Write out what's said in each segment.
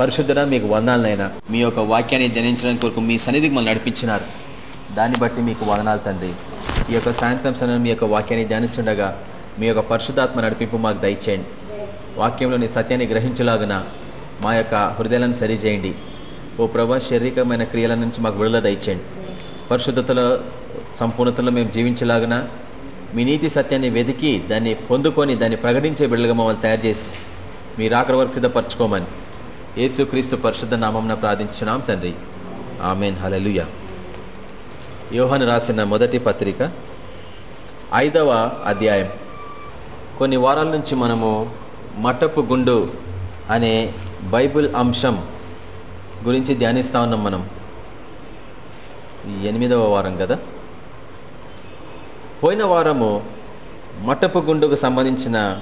పరిశుద్ధుడ మీకు వందాలనైనా మీ యొక్క వాక్యాన్ని ధ్యానించడానికి కొరకు మీ సన్నిధికి మనం నడిపించినారు. దాన్ని బట్టి మీకు వదనాలు తండ్రి. ఈ యొక్క సాయంత్రం సమయం మీ యొక్క వాక్యాన్ని ధ్యానిస్తుండగా మీ యొక్క పరిశుద్ధాత్మ నడిపింపు మాకు దయచేయండి. వాక్యంలోని సత్యాన్ని గ్రహించలాగున మా యొక్క హృదయాలను సరిచేయండి. ఓ ప్రభా శారీరకమైన క్రియల నుంచి మాకు విడుదల దయచేయండి. పరిశుద్ధతలో సంపూర్ణతలో మేము జీవించలాగున మీ నీతి సత్యాన్ని వెతికి దాన్ని పొందుకొని దాన్ని ప్రకటించే బిడ్డలుగా మమ్మల్ని తయారు చేసి మీరు ఆఖరి వరకు సిద్ధపరచుకోమని. యేసుక్రీస్తు పరిశుద్ధ నామంన ప్రార్థించున్నాం తండ్రి. ఆమెన్. హలలుయ యోహన్ రాసిన మొదటి పత్రిక ఐదవ అధ్యాయం. కొన్ని వారాల నుంచి మనము మట్టపు గుండు అనే బైబిల్ అంశం గురించి ధ్యానిస్తూ ఉన్నాం మనం. ఎనిమిదవ వారం కదా? పోయిన వారము మట్టపు గుండుకు సంబంధించిన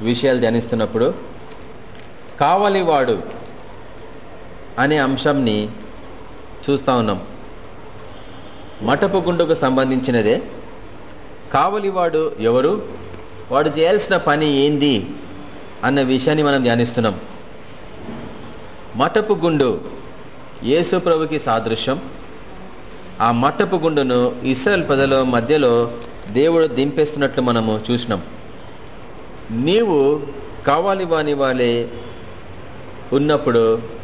విషయాలు ధ్యానిస్తున్నప్పుడు కావలివాడు అనే అంశంని చూస్తూ ఉన్నాం. మటపు గుండుకు సంబంధించినదే. కావలివాడు ఎవరు? వాడు చేయాల్సిన పని ఏంది? అన్న విషయాన్ని మనం ధ్యానిస్తున్నాం. మటపు గుండు యేసు ప్రభుకి సాదృశ్యం. ఆ మట్టపు గుండును ఇస్రాయల్ ప్రజల మధ్యలో దేవుడు దింపేస్తున్నట్లు మనము చూసినాం. నీవు కావాలి వాని వాళ్ళే ఉన్నప్పుడు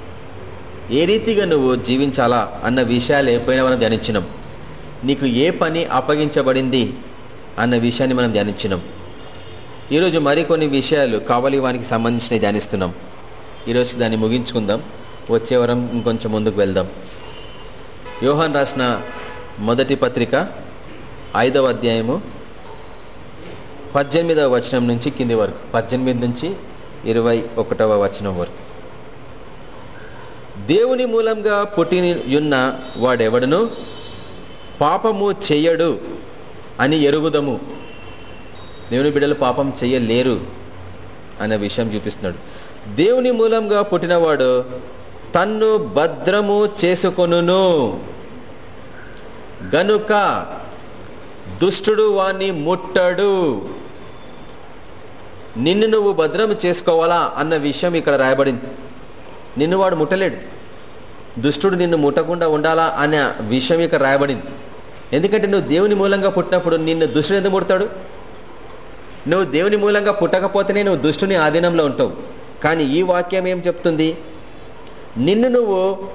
ఏ రీతిగా నువ్వు జీవించాలా అన్న విషయాలు పోయిన మనం ధ్యానించినాం. నీకు ఏ పని అప్పగించబడింది అన్న విషయాన్ని మనం ధ్యానించినాం. ఈరోజు మరికొన్ని విషయాలు కావలి వానికి సంబంధించినవి ధ్యానిస్తున్నాం. ఈరోజు దాన్ని ముగించుకుందాం. వచ్చే వరం ఇంకొంచెం ముందుకు వెళ్దాం. యోహాన్ రాసిన మొదటి పత్రిక ఐదవ అధ్యాయము పద్దెనిమిదవ వచనం నుంచి కింది వరకు పద్దెనిమిది నుంచి ఇరవై ఒకటవ వచనం వరకు. దేవుని మూలంగా పుట్టియున్న వాడెవడను? పాపము చెయ్యడు అని ఎరుగుదము. దేవుని బిడ్డలు పాపం చెయ్యలేరు అనే విషయం చూపిస్తున్నాడు. దేవుని మూలంగా పుట్టినవాడు తన్ను భద్రము చేసుకొనును. గనుక దుష్టుడు వాణ్ణి ముట్టడు. నిన్ను నువ్వు భద్రము చేసుకోవాలా అన్న విషయం ఇక్కడ రాయబడింది. నిన్ను వాడు ముట్టలేడు. దుష్టుడు నిన్ను ముట్టకుండా ఉండాలా అనే విషయం యొక్క రాయబడింది. ఎందుకంటే నువ్వు దేవుని మూలంగా పుట్టినప్పుడు నిన్ను దుష్టుడు ఎందుకు ముడతాడు? నువ్వు దేవుని మూలంగా పుట్టకపోతేనే నువ్వు దుష్టుని ఆధీనంలో ఉంటావు. కానీ ఈ వాక్యం ఏం చెప్తుంది? నిన్ను నువ్వు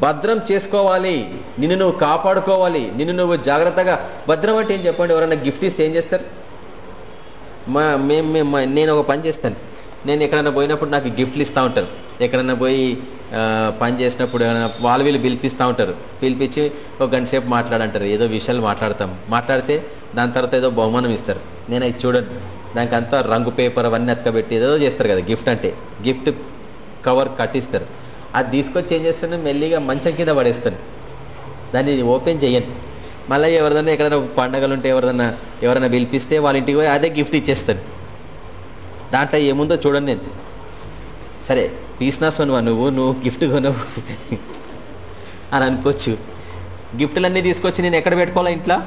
భద్రం చేసుకోవాలి నిన్ను నువ్వు కాపాడుకోవాలి నిన్ను నువ్వు జాగ్రత్తగా భద్రం అంటే ఏం చెప్పండి? ఎవరన్నా గిఫ్ట్ ఇస్తే ఏం చేస్తారు? మా మేము మేము నేను ఒక పని చేస్తాను. నేను ఎక్కడైనా పోయినప్పుడు నాకు గిఫ్ట్లు ఇస్తూ ఉంటారు. ఎక్కడైనా పోయి పని చేసినప్పుడు ఏమైనా వాళ్ళు వీళ్ళు పిలిపిస్తూ ఉంటారు. పిలిపించి ఒక గంట సేపు మాట్లాడంటారు. ఏదో విషయాలు మాట్లాడతాం. మాట్లాడితే దాని తర్వాత ఏదో బహుమానం ఇస్తారు. నేను అది చూడండి దానికి అంతా రంగు పేపర్ అవన్నీ అతకబెట్టి ఏదో చేస్తారు కదా గిఫ్ట్ అంటే. గిఫ్ట్ కవర్ కట్టిస్తారు. అది తీసుకొచ్చి ఏం చేస్తాను? మెల్లిగా మంచం కింద పడేస్తాను. దాన్ని ఓపెన్ చేయను మళ్ళీ ఎవరిదన్నా ఎక్కడైనా పండగలు ఉంటే ఎవరిదన్నా ఎవరైనా పిలిపిస్తే వాళ్ళ ఇంటికి పోయి అదే గిఫ్ట్ ఇచ్చేస్తాను. దాంట్లో ఏముందో చూడండి నేను. సరే. పీస్నాస్ నువ్వు నువ్వు గిఫ్ట్ కొనవు. అని అనుకోవచ్చు. గిఫ్ట్లన్నీ తీసుకొచ్చి నేను ఎక్కడ పెట్టుకోవాలా ఇంట్లో?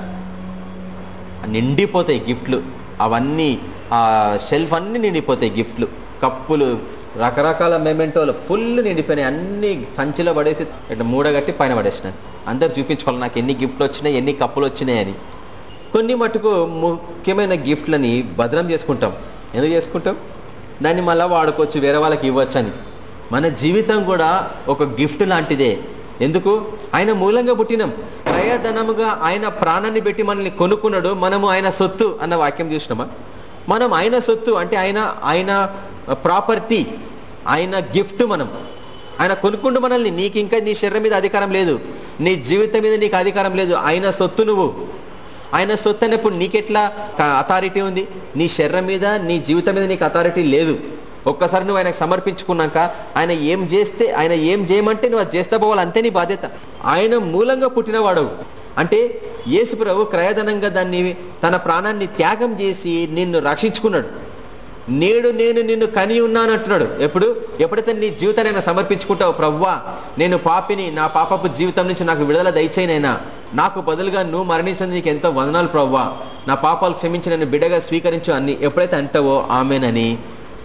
నిండిపోతాయి గిఫ్ట్లు. అవన్నీ ఆ షెల్ఫ్ అన్నీ నిండిపోతాయి గిఫ్ట్లు. కప్పులు రకరకాల మెమెంటోలు ఫుల్ నిండిపోయినాయి. అన్ని సంచిలో పడేసి ఇట్లా మూడగట్టి పైన పడేసినాను. అందరు చూపించుకోవాలి నాకు ఎన్ని గిఫ్ట్లు వచ్చినాయి ఎన్ని కప్పులు వచ్చినాయని కొన్ని మటుకు ముఖ్యమైన గిఫ్ట్లని భద్రం చేసుకుంటాం. ఎందుకు చేసుకుంటాం? దాన్ని మళ్ళీ వాడుకోవచ్చు వేరే వాళ్ళకి ఇవ్వచ్చు అని మన జీవితం కూడా ఒక గిఫ్ట్ లాంటిదే. ఎందుకు? ఆయన మూలంగా పుట్టినాం. క్రయధనముగా ఆయన ప్రాణాన్ని పెట్టి మనల్ని కొనుక్కున్నాడు. మనము ఆయన సొత్తు అన్న వాక్యం చూసినామా? మనం ఆయన సొత్తు అంటే ఆయన ఆయన ప్రాపర్టీ ఆయన గిఫ్ట్ మనం. ఆయన కొనుక్కుండు మనల్ని నీకు ఇంకా నీ శరీరం మీద అధికారం లేదు. నీ జీవితం మీద నీకు అధికారం లేదు. ఆయన సొత్తు నువ్వు. ఆయన సొత్తు అనేప్పుడు నీకెట్లా అథారిటీ ఉంది? నీ శరీరం మీద నీ జీవితం మీద నీకు అథారిటీ లేదు. ఒక్కసారి నువ్వు ఆయనకు సమర్పించుకున్నాక ఆయన ఏం చేస్తే ఆయన ఏం చేయమంటే నువ్వు అది చేస్తా పోవాలి అంతే నీ బాధ్యత. ఆయన మూలంగా పుట్టినవాడు అంటే యేసు ప్రభు క్రయధనంగా దాన్ని తన ప్రాణాన్ని త్యాగం చేసి నిన్ను రక్షించుకున్నాడు. నేడు నేను నిన్ను కని ఉన్నాను అంటున్నాడు. ఎప్పుడు? ఎప్పుడైతే నీ జీవితాన్ని ఆయన సమర్పించుకుంటావు ప్రవ్వా నేను పాపిని నా పాపపు జీవితం నుంచి నాకు విడుదల దయచేయనైనా నాకు బదులుగా నువ్వు మరణించిన నీకు ఎంతో వందనాలు ప్రవ్వా. నా పాపాలు క్షమించి నన్ను బిడగా స్వీకరించు అన్ని ఎప్పుడైతే అంటావో ఆమెనని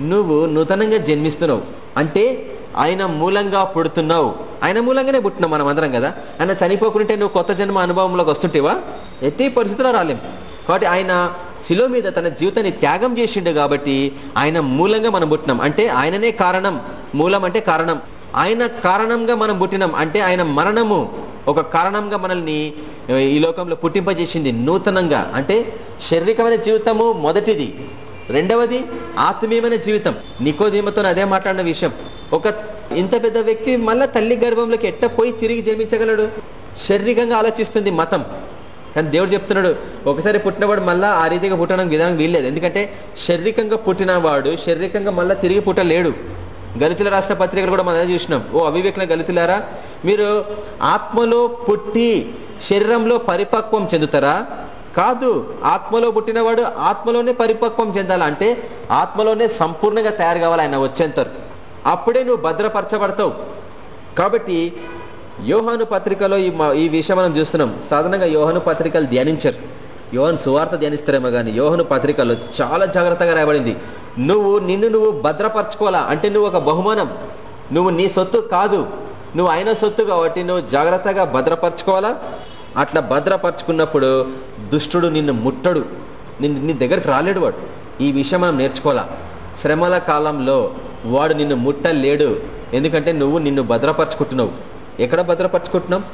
నువ్వు నూతనంగా జన్మిస్తున్నావు. అంటే ఆయన మూలంగా పుడుతున్నావు. ఆయన మూలంగానే పుట్టినాం మనం అందరం కదా. ఆయన చనిపోకుంటే నువ్వు కొత్త జన్మ అనుభవంలోకి వస్తుంటేవా? ఎట్టి పరిస్థితుల్లో రాలేం. కాబట్టి ఆయన శిలో మీద తన జీవితాన్ని త్యాగం చేసిండు కాబట్టి ఆయన మూలంగా మనం పుట్టినాం. అంటే ఆయననే కారణం. మూలం అంటే కారణం. ఆయన కారణంగా మనం పుట్టినాం. అంటే ఆయన మరణము ఒక కారణంగా మనల్ని ఈ లోకంలో పుట్టింపజేసింది నూతనంగా. అంటే శారీరకమైన జీవితము మొదటిది. రెండవది ఆత్మీయమైన జీవితం. నికోదీమతో అదే మాట్లాడిన విషయం. ఒక ఇంత పెద్ద వ్యక్తి మళ్ళీ తల్లి గర్భంలోకి ఎట్లా పోయి తిరిగి జన్మించగలడు? శారీరకంగా ఆలోచిస్తుంది మతం. కానీ దేవుడు చెప్తున్నాడు ఒకసారి పుట్టినవాడు మళ్ళీ ఆ రీతిగా పుట్టడానికి విధానం వీల్లేదు. ఎందుకంటే శారీరకంగా పుట్టినవాడు శారీరకంగా మళ్ళీ తిరిగి పుట్టలేడు. గలితుల రాష్ట్ర పత్రికలు కూడా మనం చూసినాం. ఓ అవివేకుల గలితులారా మీరు ఆత్మలో పుట్టి శరీరంలో పరిపక్వం చెందుతారా? కాదు ఆత్మలో పుట్టినవాడు ఆత్మలోనే పరిపక్వం చెందాలంటే ఆత్మలోనే సంపూర్ణంగా తయారు కావాలి ఆయన వచ్చేంతరు అప్పుడే నువ్వు భద్రపరచబడతావు. కాబట్టి యోహాను పత్రికలో ఈ ఈ విషయం మనం చూస్తున్నాం. సాధారణంగా యోహాను పత్రికలు ధ్యానించరు. యోహన్ సువార్త ధ్యానిస్తారేమో కానీ యోహను పత్రికలో చాలా జాగ్రత్తగా రాయబడింది. నువ్వు నిన్ను నువ్వు భద్రపరచుకోవాలా? అంటే నువ్వు ఒక బహుమానం. నువ్వు నీ సొత్తు కాదు. నువ్వు అయిన సొత్తు కాబట్టి నువ్వు జాగ్రత్తగా భద్రపరచుకోవాలా? అట్లా భద్రపరచుకున్నప్పుడు దుష్టుడు నిన్ను ముట్టడు. నిన్ను నీ దగ్గరికి రాలేడు వాడు. ఈ విషయం మనం నేర్చుకోవాలా? శ్రమల కాలంలో వాడు నిన్ను ముట్టలేడు. ఎందుకంటే నువ్వు నిన్ను భద్రపరచుకుంటున్నావు. ఎక్కడ భద్రపరచుకుంటున్నాం?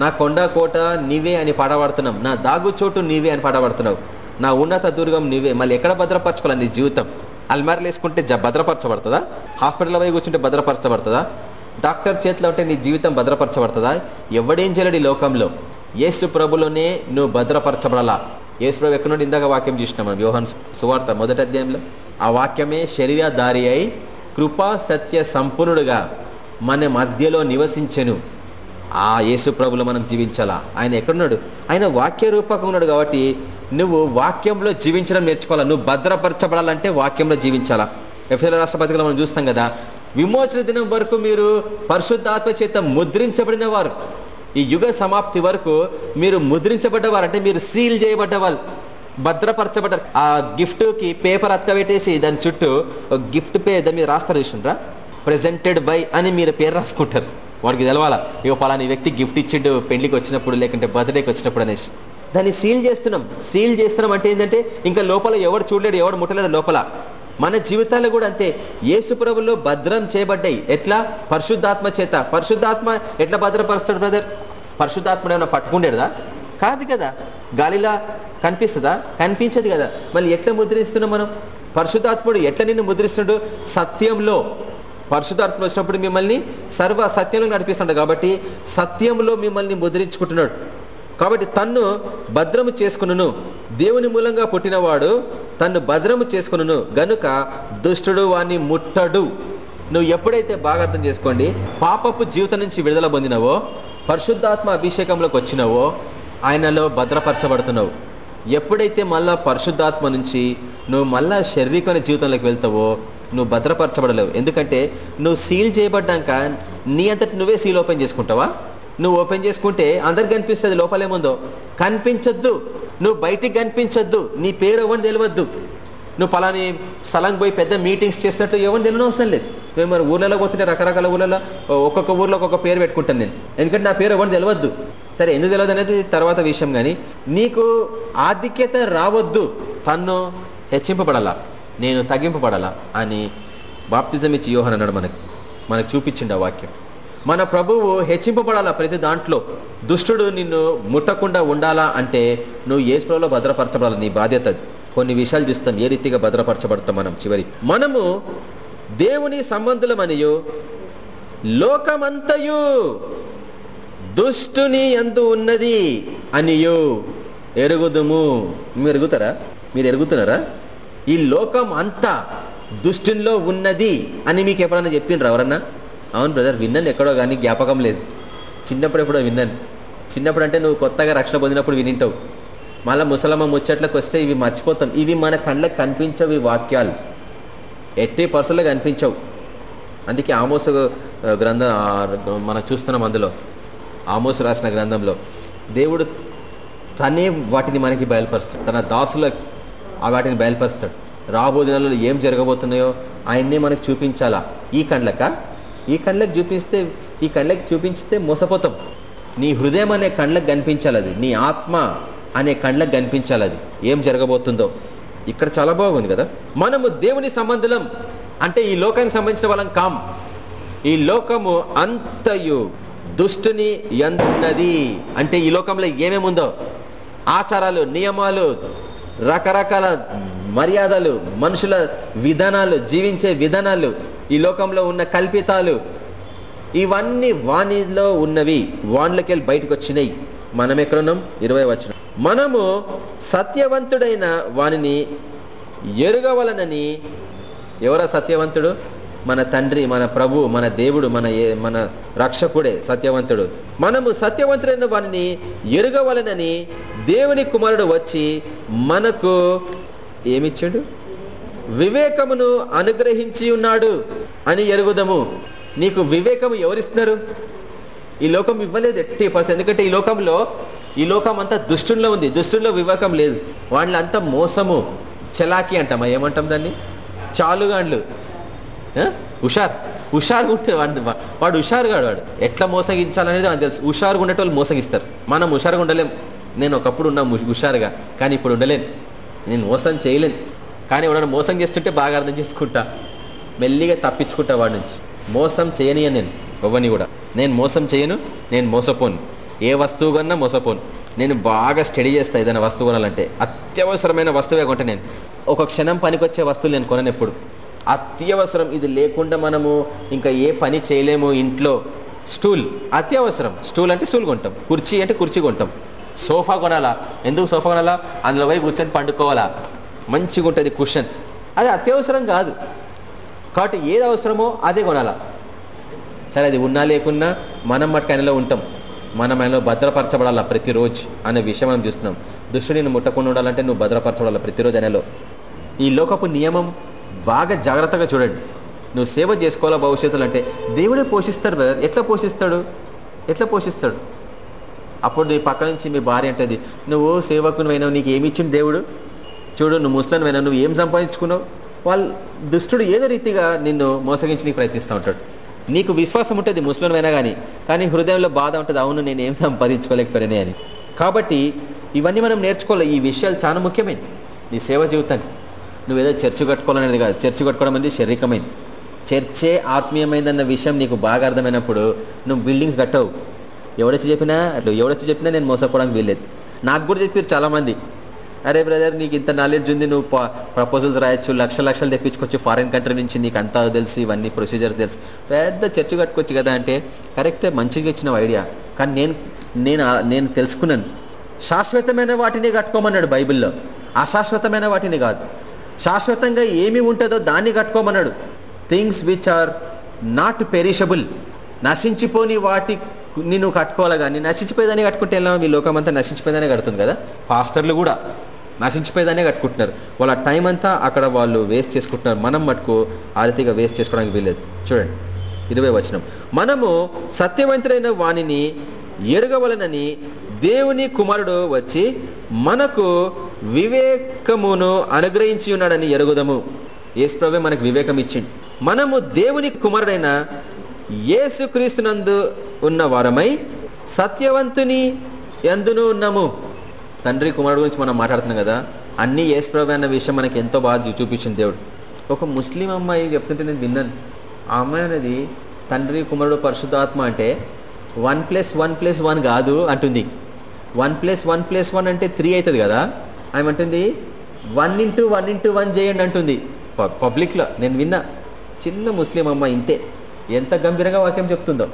నా కొండ కోట నీవే అని పాడబడుతున్నాం. నా దాగు చోటు నీవే అని పాడబడుతున్నావు. నా ఉన్నత దుర్గం నీవే. మళ్ళీ ఎక్కడ భద్రపరచుకోవాలి నీ జీవితం? అల్మార్లు వేసుకుంటే భద్రపరచబడుతుందా? హాస్పిటల్లో పోయి కూర్చుంటే భద్రపరచబడుతుందా? డాక్టర్ చేతిలో ఉంటే నీ జీవితం భద్రపరచబడుతుందా? ఎవడేం చేయలేడు ఈ లోకంలో? యేసు ప్రభులోనే నువ్వు భద్రపరచబడాలా? యేసు ప్రభు ఎక్కడ నుండి ఇందాక వాక్యం చూసినాం మనం? వ్యూహన్ సువార్త మొదటి అధ్యాయంలో. ఆ వాక్యమే శరీరధారి అయి కృపా సత్య సంపూర్ణుడుగా మన మధ్యలో నివసించెను. ఆ యేసు ప్రభులో మనం జీవించాలా? ఆయన ఎక్కడున్నాడు ఆయన వాక్య రూపకం ఉన్నాడు కాబట్టి నువ్వు వాక్యంలో జీవించడం నేర్చుకోవాలా? నువ్వు భద్రపరచబడాలంటే వాక్యంలో జీవించాలా? ఎఫ్ఎల్ రాష్ట్రపతిలో మనం చూస్తాం కదా విమోచన దినం వరకు మీరు పరిశుద్ధాత్మ చేత ముద్రించబడిన వారు. ఈ యుగ సమాప్తి వరకు మీరు ముద్రించబడ్డవారు అంటే మీరు సీల్ చేయబడ్డవాళ్ళు భద్రపరచబడ్డారు ఆ గిఫ్ట్కి పేపర్ అత్తబెట్టేసి దాని చుట్టూ గిఫ్ట్ పే దాని మీద రాస్తారు చూసినరా ప్రెజెంటెడ్ బై అని మీరు పేరు రాసుకుంటారు. వాడికి తెలవాలా? ఇక పలాని వ్యక్తి గిఫ్ట్ ఇచ్చిండు పెళ్ళికి వచ్చినప్పుడు లేకుంటే బర్త్డేకి వచ్చినప్పుడు అనేసి. దాన్ని సీల్ చేస్తున్నాం. సీల్ చేస్తున్నాం అంటే ఏంటంటే ఇంకా లోపల ఎవడు చూడలేడు ఎవడు ముట్టలేడు లోపల. మన జీవితాలు కూడా అంతే. ఏసుప్రభులో భద్రం చేయబడ్డాయి. ఎట్లా? పరిశుద్ధాత్మ చేత. పరిశుద్ధాత్మ ఎట్లా భద్రపరుస్తాడు బ్రదర్? పరిశుద్ధాత్మ ఏమైనా పట్టుకుండేదా కాదు కదా. గాలిలా కనిపిస్తుందా? కనిపించదు కదా. మళ్ళీ ఎట్లా ముద్రిస్తున్నాం మనం? పరిశుద్ధాత్ముడు ఎట్లా నిన్ను ముద్రిస్తున్నాడు సత్యంలో. పరిశుద్ధాత్మ వచ్చినప్పుడు మిమ్మల్ని సర్వ సత్యంలో నడిపిస్తున్నాడు కాబట్టి సత్యంలో మిమ్మల్ని ముద్రించుకుంటున్నాడు. కాబట్టి తన్ను భద్రము చేసుకును దేవుని మూలంగా పుట్టినవాడు తన్ను భద్రము చేసుకును గనుక దుష్టుడు వాణ్ణి ముట్టడు. నువ్వు ఎప్పుడైతే బాగా అర్థం చేసుకోండి పాపపు జీవితం నుంచి విడుదల పొందినవో పరిశుద్ధాత్మ అభిషేకంలోకి వచ్చినావో ఆయనలో భద్రపరచబడుతున్నావు. ఎప్పుడైతే మళ్ళా పరిశుద్ధాత్మ నుంచి నువ్వు మళ్ళా శారీరకమైన జీవితంలోకి వెళ్తావో నువ్వు భద్రపరచబడలేవు. ఎందుకంటే నువ్వు సీల్ చేయబడ్డాక నీ అంతటి నువ్వే సీల్ ఓపెన్ చేసుకుంటావా? నువ్వు ఓపెన్ చేసుకుంటే అందరికి కనిపిస్తుంది లోపలేముందో కనిపించొద్దు. నువ్వు బయటికి కనిపించొద్దు. నీ పేరు ఎవరిని తెలియవద్దు నువ్వు పలాని స్థలం పోయి పెద్ద మీటింగ్స్ చేసినట్టు ఎవరిని తెలియని అవసరం లేదు. మేము మరి ఊర్లలో వస్తుంటే రకరకాల ఊర్లలో ఒక్కొక్క ఊర్లో ఒక్కొక్క పేరు పెట్టుకుంటాను నేను. ఎందుకంటే నా పేరు ఎవరు తెలియద్దు సరే ఎందుకు తెలియదు అనేది తర్వాత విషయం కానీ నీకు ఆధిక్యత రావద్దు. తన్ను హెచ్చింపబడాలా? నేను తగ్గింపబడాలా? అని బాప్తిజం ఇచ్చి యోహన్ అన్నాడు మనకు. మనకు చూపించిండు ఆ వాక్యం. మన ప్రభువు హెచ్చింపబడాలా ప్రతి దాంట్లో? దుష్టుడు నిన్ను ముట్టకుండా ఉండాలా అంటే నువ్వు ఏ స్ప్రలో భద్రపరచబడాలి? నీ బాధ్యత కొన్ని విషయాలు చూస్తాం ఏ రీతిగా భద్రపరచబడతాం మనం చివరి. మనము దేవుని సంబంధులమనియు లోకమంతయు దుష్టుని ఎందు ఉన్నది అనియు. ఎరుగుదుము. మీరు ఎరుగుతారా మీరు ఎరుగుతున్నారా ఈ లోకం అంతా దుష్టునిలో ఉన్నది అని మీకు ఎప్పుడన్నా చెప్పిండ్రు ఎవరన్నా? అవును బ్రదర్ విన్నాను ఎక్కడో కానీ జ్ఞాపకం లేదు. చిన్నప్పుడు ఎప్పుడో విన్నాను. చిన్నప్పుడు అంటే నువ్వు కొత్తగా రక్షణ పొందినప్పుడు వినింటావు. మళ్ళీ ముసలమ్మ ముచ్చట్లకు వస్తే ఇవి మర్చిపోతాం. ఇవి మన కళ్ళకి కనిపించవు వాక్యాలు. ఎట్టి పర్సన్లో కనిపించవు. అందుకే ఆమోస గ్రంథం మనం చూస్తున్నాం అందులో. ఆమోస రాసిన గ్రంథంలో. దేవుడు తనే వాటిని మనకి బయలుపరుస్తాడు. తన దాసుల ఆ వాటిని బయలుపరుస్తాడు. రాబో దినాలలో ఏం జరగబోతున్నాయో ఆయన్నే మనకు చూపించాలా? ఈ కండ్లక? ఈ కండ్లకు చూపిస్తే ఈ కళ్ళకి చూపించితే మోసపోతాం. నీ హృదయం అనే కండ్లకు కనిపించాలి అది నీ ఆత్మ అనే కండ్లకు కనిపించాలి అది ఏం జరగబోతుందో? ఇక్కడ చాలా బాగుంది కదా? మనము దేవుని సంబంధులం. అంటే ఈ లోకానికి సంబంధించిన వాళ్ళం కాం. ఈ లోకము అంతయు దుష్టుని ఎంతున్నది అంటే ఈ లోకంలో ఏమేముందో ఆచారాలు నియమాలు రకరకాల మర్యాదలు మనుషుల విధానాలు జీవించే విధానాలు ఈ లోకంలో ఉన్న కల్పితాలు ఇవన్నీ వాణిలో ఉన్నవి. వాణిలోకి వెళ్ళి బయటకు వచ్చినాయి. మనం ఎక్కడున్నాం ఇరవై వచ్చినాం మనము సత్యవంతుడైన వానిని ఎరుగవలనని ఎవరా సత్యవంతుడు? మన తండ్రి మన ప్రభు మన దేవుడు మన ఏ- మన రక్షకుడే సత్యవంతుడు. మనము సత్యవంతుడైన వానిని ఎరుగవలనని దేవుని కుమారుడు వచ్చి మనకు ఏమిచ్చాడు? వివేకమును అనుగ్రహించి ఉన్నాడు అని ఎరుగుదము. నీకు వివేకము ఎవరిస్తున్నారు? ఈ లోకం ఇవ్వలేదు ఎట్టి పర్సెంట్ ఎందుకంటే ఈ లోకంలో ఈ లోకం అంతా దుష్టుల్లో ఉంది దుష్టుల్లో వివేకం లేదు. వాళ్ళంతా మోసము. చలాకి అంటామా ఏమంటాం దాన్ని? చాలుగాండ్లు. హుషార్. హుషారుగా ఉంటే వాడు వాడు హుషారుగాడు వాడు. ఎట్లా మోసగించాలనేది నాకు తెలుసు. హుషారుగా ఉండేటోళ్ళు మోసగిస్తారు. మనం హుషారుగా ఉండలేం. నేను ఒకప్పుడు ఉన్నా హుషారుగా. కానీ ఇప్పుడు ఉండలేను నేను మోసం చేయలేను. కానీ ఎవడన్నా మోసం చేస్తుంటే బాగా అర్థం చేసుకుంటా. మెల్లిగా తప్పించుకుంటా వాడి నుంచి. మోసం చేయనియను నేను. ఎవ్వని కూడా. నేను మోసం చేయను నేను మోసపోను. ఏ వస్తువు కన్నా మోసపోను. నేను బాగా స్టడీ చేస్తాను ఏదైనా వస్తువు కొనాలంటే. అత్యవసరమైన వస్తువే కొంటే నేను. ఒక క్షణం పనికొచ్చే వస్తువులు నేను కొనను ఎప్పుడు. అత్యవసరం ఇది లేకుండా మనము ఇంకా ఏ పని చేయలేము ఇంట్లో. స్టూల్ అత్యవసరం. స్టూల్ అంటే స్టూల్ కొంటాం. కుర్చీ అంటే కుర్చీ కొంటాం. సోఫా కొనాలా? ఎందుకు సోఫా కొనాలా? అందులో పోయి కూర్చొని పండుకోవాలా? మంచిగా ఉంటుంది కుషన్. అది అత్యవసరం కాదు. కాబట్టి ఏది అవసరమో అదే కొనాలా. సరే అది ఉన్నా లేకున్నా మనం మట్టుకు ఆయనలో ఉంటాం. మనం ఆయనలో భద్రపరచబడాలా ప్రతిరోజు అనే విషయం మనం చూస్తున్నాం. దుష్టుని ముట్టకుండా ఉండాలంటే నువ్వు భద్రపరచబడాలి ప్రతిరోజు అనేలో. ఈ లోకపు నియమం బాగా జాగ్రత్తగా చూడండి. నువ్వు సేవ చేసుకోవాలా భవిష్యత్తులో అంటే దేవుడే పోషిస్తాడు బ్రదర్ ఎట్లా పోషిస్తాడు? ఎట్లా పోషిస్తాడు? అప్పుడు నీ పక్క నుంచి మీ భార్య అంటది నువ్వు సేవకునివైనావు నీకు ఏమి ఇచ్చిండు దేవుడు? చూడు నువ్వు ముస్లిం అయినా నువ్వు ఏం సంపాదించుకున్నావు? వాళ్ళు దుష్టుడు ఏదో రీతిగా నిన్ను మోసగించడానికి ప్రయత్నిస్తూ ఉంటాడు. నీకు విశ్వాసం ఉంటుంది ముస్లిం అయినా కానీ కానీ హృదయంలో బాధ ఉంటుంది అవును నేను ఏం సంపాదించుకోలేకపోయానే అని. కాబట్టి ఇవన్నీ మనం నేర్చుకోవాలి. ఈ విషయాలు చాలా ముఖ్యమైనవి. నీ సేవ జీవితానికి. నువ్వేదో చర్చ్ కట్టుకోవాలనేది కాదు. చర్చ్ కట్టుకోవడం అనేది శారీరకమైంది చర్చే ఆత్మీయమైందన్న విషయం నీకు బాగా అర్థమైనప్పుడు నువ్వు బిల్డింగ్స్ కట్టవు. ఎవడొచ్చి చెప్పినా అట్లా ఎవడొచ్చి చెప్పినా నేను మోసపోవడానికి వీల్లేదు. నాకు కూడా చెప్పారు చాలామంది. అరే బ్రదర్ నీకు ఇంత నాలెడ్జ్ ఉంది నువ్వు ప్రపోజల్స్ రాయొచ్చు లక్ష లక్షలు తెప్పించుకోవచ్చు ఫారిన్ కంట్రీ నుంచి నీకు అంతా తెలుసు ఇవన్నీ ప్రొసీజర్స్ తెలుసు. పెద్ద చర్చ్ కట్టుకోవచ్చు కదా అంటే కరెక్టే మంచిగా ఇచ్చిన ఐడియా కానీ నేను నేను నేను తెలుసుకున్నాను. శాశ్వతమైన వాటిని కట్టుకోమన్నాడు బైబిల్లో. అశాశ్వతమైన వాటిని కాదు. శాశ్వతంగా ఏమి ఉంటుందో దాన్ని కట్టుకోమన్నాడు. Things which are not perishable నశించిపోని వాటి నేను కట్టుకోవాలి కానీ నశించిపోయేదాన్ని కట్టుకుంటే ఎలా? మీ లోకం అంతా నశించిపోయేదానే కడుతుంది కదా? పాస్టర్లు కూడా. నశించిపోయేదానే కట్టుకుంటున్నారు. వాళ్ళ టైం అంతా అక్కడ వాళ్ళు వేస్ట్ చేసుకుంటున్నారు. మనం మటుకు ఆ రీతిగా వేస్ట్ చేసుకోవడానికి వీలేదు చూడండి ఇరవై వచనం. మనము సత్యవంతుడైన వాణిని ఎరగవలనని దేవుని కుమారుడు వచ్చి మనకు వివేకమును అనుగ్రహించి ఉన్నాడని ఎరుగుదము. యేసుప్రభే మనకు వివేకం ఇచ్చిండు. మనము దేవుని కుమారుడైన యేసుక్రీస్తునందు ఉన్న వారమై సత్యవంతుని ఎందును ఉన్నాము? తండ్రి కుమారుడు గురించి మనం మాట్లాడుతున్నాం కదా అన్ని ఏసుప్రభు అన్న విషయం మనకి ఎంతో బాగా చూపించింది దేవుడు. ఒక ముస్లిం అమ్మాయి చెప్తుంటే నేను విన్నాను. ఆ అమ్మాయి అనేది తండ్రి కుమారుడు పరిశుద్ధాత్మ అంటే one plus one plus one కాదు అంటుంది. One plus one plus one అంటే త్రీ అవుతుంది కదా? ఆమె అంటుంది one into one into one చేయండి అంటుంది. పబ్లిక్లో నేను విన్నా చిన్న ముస్లిం అమ్మ ఇంతే. ఎంత గంభీరంగా వాక్యం చెప్తుందో.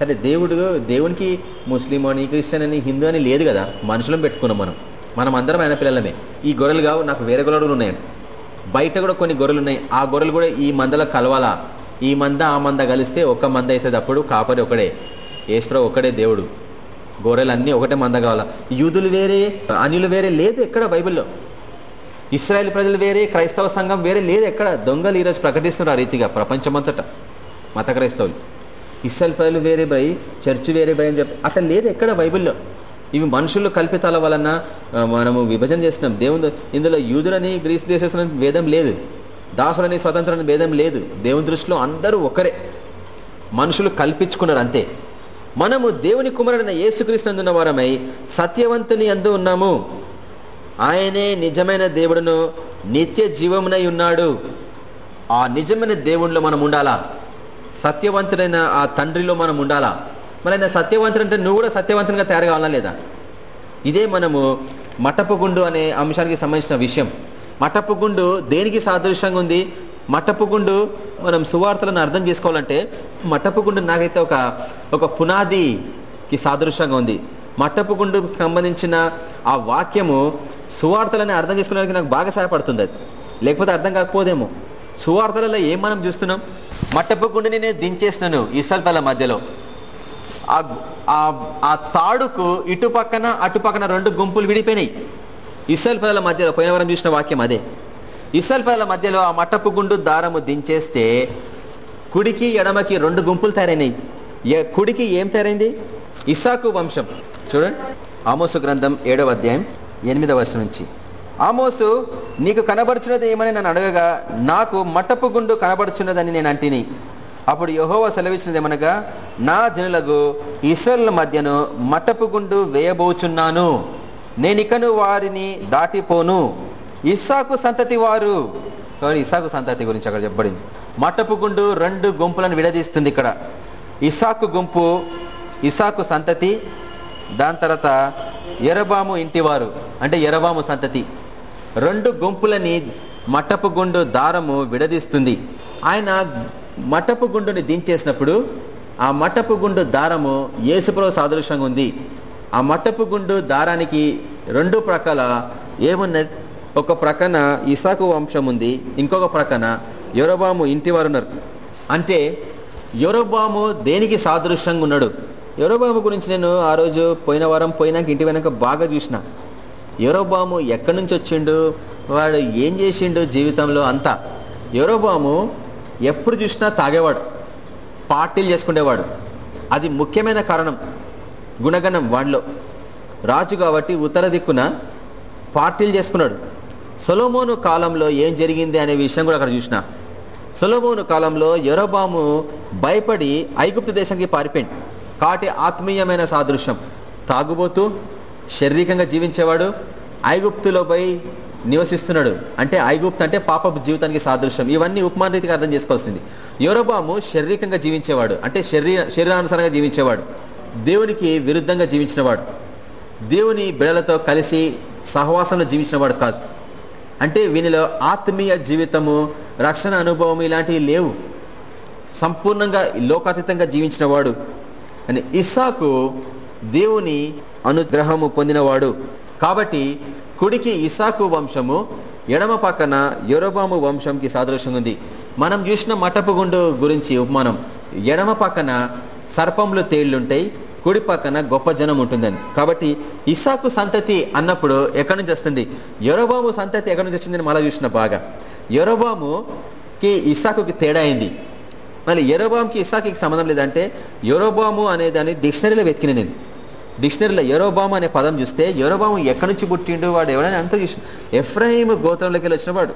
సరే దేవుడు దేవునికి ముస్లిం అని క్రిస్టియన్ అని హిందూ అని లేదు కదా. మనుషులను పెట్టుకున్నాం మనం. మనం అందరం ఆయన పిల్లలమే. ఈ గొర్రెలు కావు నాకు వేరే గొర్రెలు ఉన్నాయండి బయట కూడా కొన్ని గొర్రెలు ఉన్నాయి. ఆ గొర్రెలు కూడా ఈ మందలో కలవాలా? ఈ మంద ఆ మంద కలిస్తే ఒక మంద అవుతుంది అప్పుడు కాపరి ఒకడే. ఏశ్వర ఒకడే దేవుడు. గొర్రెలు అన్నీ ఒకటే మంద కావాలా? యూదులు వేరే అనిలు వేరే లేదు ఎక్కడ బైబిల్లో. ఇస్రాయల్ ప్రజలు వేరే క్రైస్తవ సంఘం వేరే లేదు ఎక్కడ. దొంగలు ఈరోజు ప్రకటిస్తున్నారు ఆ రీతిగా ప్రపంచమంతటా. మత క్రైస్తవులు. ఇస్రాయేల్ ప్రజలు వేరే బై చర్చ్ వేరే బై అని చెప్పి అట్లా లేదు ఎక్కడ బైబిల్లో. ఇవి మనుషులు కల్పితాల వలన మనము విభజన చేస్తున్నాం. దేవుని ఇందులో యూదులని గ్రీస్ దేశస్తులని భేదం లేదు. దాసులని స్వతంత్రాన్ని భేదం లేదు. దేవుని దృష్టిలో అందరూ ఒకరే. మనుషులు కల్పించుకున్నారు అంతే. మనము దేవుని కుమారుడైన యేసుక్రీస్తున్నందున్న వారమై సత్యవంతుని అందు ఉన్నాము. ఆయనే నిజమైన దేవుడును నిత్య జీవమునై ఉన్నాడు. ఆ నిజమైన దేవుణ్ణిలో మనం ఉండాలా? సత్యవంతుడైన ఆ తండ్రిలో మనం ఉండాలా? మరి ఆయన సత్యవంతుడు అంటే నువ్వు కూడా సత్యవంతునిగా తయారు కావాలా లేదా? ఇదే మనము మటపుగుండు అనే అంశానికి సంబంధించిన విషయం. మటపుగుండు దేనికి సాదృశ్యంగా ఉంది? మటపుగుండు మనం సువార్తలను అర్థం చేసుకోవాలంటే మటపుగుండు నాకైతే ఒక ఒక పునాదికి సాదృశ్యంగా ఉంది. మట్టపుగుండుకు సంబంధించిన ఆ వాక్యము సువార్తలని అర్థం చేసుకోవడానికి నాకు బాగా సహాయపడుతుంది అది. లేకపోతే అర్థం కాకపోదేమో. సువార్తలలో ఏం మనం చూస్తున్నాం? మట్టపుగుండుని నేను దించేసినాను ఇసల్పల మధ్యలో. ఆ తాడుకు ఇటుపక్కన అటుపక్కన రెండు గుంపులు విడిపోయినాయి. ఇసల్ పదల మధ్యలో పోయినవరం చూసిన వాక్యం అదే. ఇసల్ పదల మధ్యలో ఆ మట్టపు గుండు దారము దించేస్తే కుడికి ఎడమకి రెండు గుంపులు తయారైనాయి. కుడికి ఏం తయారైంది? ఇసాకు వంశం. చూడండి. ఆమోసు గ్రంథం ఏడవ అధ్యాయం ఎనిమిదవ వర్షం నుంచి. ఆమోసు నీకు కనబడుచున్నది ఏమని నన్ను అడగగా నాకు మట్టపు గుండు కనబడుచున్నదని నేను అంటిని. అప్పుడు యహోవ సెలవిచ్చినది ఏమనగా నా జనులకు ఇస్రాయల్ మధ్యను మట్టపు గుండు వేయబోచున్నాను. నేనికను వారిని దాటిపోను. ఇస్సాకు సంతతి వారు. కానీ ఇసాకు సంతతి గురించి అక్కడ చెప్పబడింది. మట్టపు గుండు రెండు గుంపులను విడదీస్తుంది ఇక్కడ. ఇసాకు గుంపు ఇసాకు సంతతి దాని తర్వాత ఎరబాము ఇంటివారు. అంటే ఎరబాము సంతతి. రెండు గుంపులని మట్టపు గుండు దారము విడదీస్తుంది. ఆయన మటపు గుండుని దించేసినప్పుడు ఆ మటపు గుండు దారము ఏసుప్రవ సాదృశ్యంగా ఉంది. ఆ మటపు గుండు దారానికి రెండు ప్రక్కల ఏమున్నది ఒక ప్రక్కన ఇసాకు వంశం ఉంది ఇంకొక ప్రక్కన యొరబాము ఇంటివారు ఉన్నారు అంటే యొరబాము దేనికి సాదృశ్యంగా ఉన్నాడు? యొరబాము గురించి నేను ఆ రోజు పోయిన వారం పోయినాక ఇంటి వెనక బాగా చూసిన. యూరోబాము ఎక్కడి నుంచి వచ్చిండు? వాడు ఏం చేసిండు జీవితంలో అంతా? యూరోబాము ఎప్పుడు చూసినా తాగేవాడు పార్టీలు చేసుకునేవాడు అది ముఖ్యమైన కారణం గుణగణం వాడిలో. రాజు కాబట్టి ఉత్తర దిక్కున పార్టీలు చేసుకున్నాడు. సొలోమోను కాలంలో ఏం జరిగింది అనే విషయం కూడా అక్కడ చూసిన. సొలోమోను కాలంలో ఎరోబాము భయపడి ఐగుప్తు దేశానికి పారిపోయింది కాటి ఆత్మీయమైన సాదృశ్యం. తాగుబోతూ శారీరకంగా జీవించేవాడు ఐగుప్తులో పోయి నివసిస్తున్నాడు. అంటే ఐగుప్తు అంటే పాప జీవితానికి సాదృశ్యం. ఇవన్నీ ఉపమాన రీతిగా అర్థం చేసుకోవాల్సింది. యోరబాము శారీరకంగా జీవించేవాడు. అంటే శరీర శరీరానుసారంగా జీవించేవాడు. దేవునికి విరుద్ధంగా జీవించినవాడు. దేవుని బిడలతో కలిసి సహవాసంలో జీవించినవాడు కాదు. అంటే వీనిలో ఆత్మీయ జీవితము రక్షణ అనుభవం ఇలాంటివి లేవు. సంపూర్ణంగా లోకాతీతంగా జీవించినవాడు. అని ఇస్సాకు దేవుని అనుగ్రహము పొందినవాడు. కాబట్టి కుడికి ఇసాకు వంశము ఎడమ పక్కన యొరబాము వంశంకి సాదృశ్యం ఉంది. మనం చూసిన మటపుగుండు గురించి ఉపమానం. ఎడమ పక్కన సర్పంలు తేళ్ళుంటాయి కుడి పక్కన గొప్ప జనం ఉంటుందని. కాబట్టి ఇసాకు సంతతి అన్నప్పుడు ఎక్కడి నుంచి వస్తుంది? యొరబాము సంతతి ఎక్కడి నుంచి వచ్చిందని మళ్ళీ చూసిన బాగా. యొరబాముకి ఇసాకుకి తేడా అయింది మళ్ళీ ఎరోబామ్కి ఇసాకి సంబంధం లేదంటే యొరోబాము అనేదాన్ని డిక్షనరీలో వెతికిన నేను. డిక్షనరీలో ఎరోబాము అనే పదం చూస్తే ఎరోబాము ఎక్కడి నుంచి పుట్టిండు వాడు ఎవడని అంత చూసి ఎఫ్రాయిం గోత్రంలోకి వెళ్ళి వచ్చినవాడు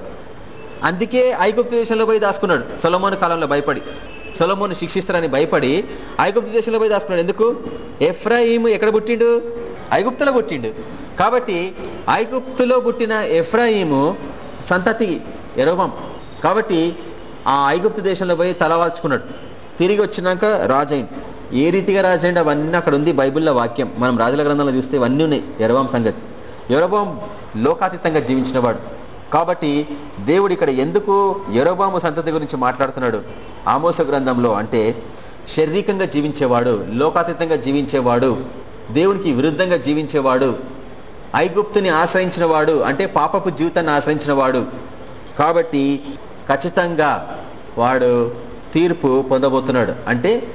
అందుకే ఐగుప్తు దేశంలో పోయి దాచుకున్నాడు. సొలమోను కాలంలో భయపడి సొలమోను శిక్షిస్తారని భయపడి ఐగుప్తు దేశంలో పోయి దాచుకున్నాడు. ఎందుకు? ఎఫ్రాయిం ఎక్కడ పుట్టిండు? ఐగుప్తులో పుట్టిండు. కాబట్టి ఐగుప్తులో పుట్టిన ఎఫ్రాయిము సంతతి ఎరోబాం కాబట్టి ఆ ఐగుప్తు దేశంలో పోయి తలవాల్చుకున్నాడు. తిరిగి వచ్చినాక రాజైన్ ఏ రీతిగా రాజైండి అవన్నీ అక్కడ ఉంది బైబిల్లో వాక్యం. మనం రాజుల గ్రంథంలో చూస్తే ఇవన్నీ ఉన్నాయి. ఎరవాం సంగతి. ఎరవాం లోకాతీతంగా జీవించినవాడు కాబట్టి దేవుడు ఇక్కడ ఎందుకు ఎరోబాము సంతతి గురించి మాట్లాడుతున్నాడు? ఆమోస గ్రంథంలో అంటే శారీరకంగా జీవించేవాడు లోకాతీతంగా జీవించేవాడు దేవునికి విరుద్ధంగా జీవించేవాడు ఐగుప్తుని ఆశ్రయించిన వాడు అంటే పాపపు జీవితాన్ని ఆశ్రయించిన వాడు కాబట్టి ఖచ్చితంగా వాడు తీర్పు పొందబోతున్నాడు. అంటే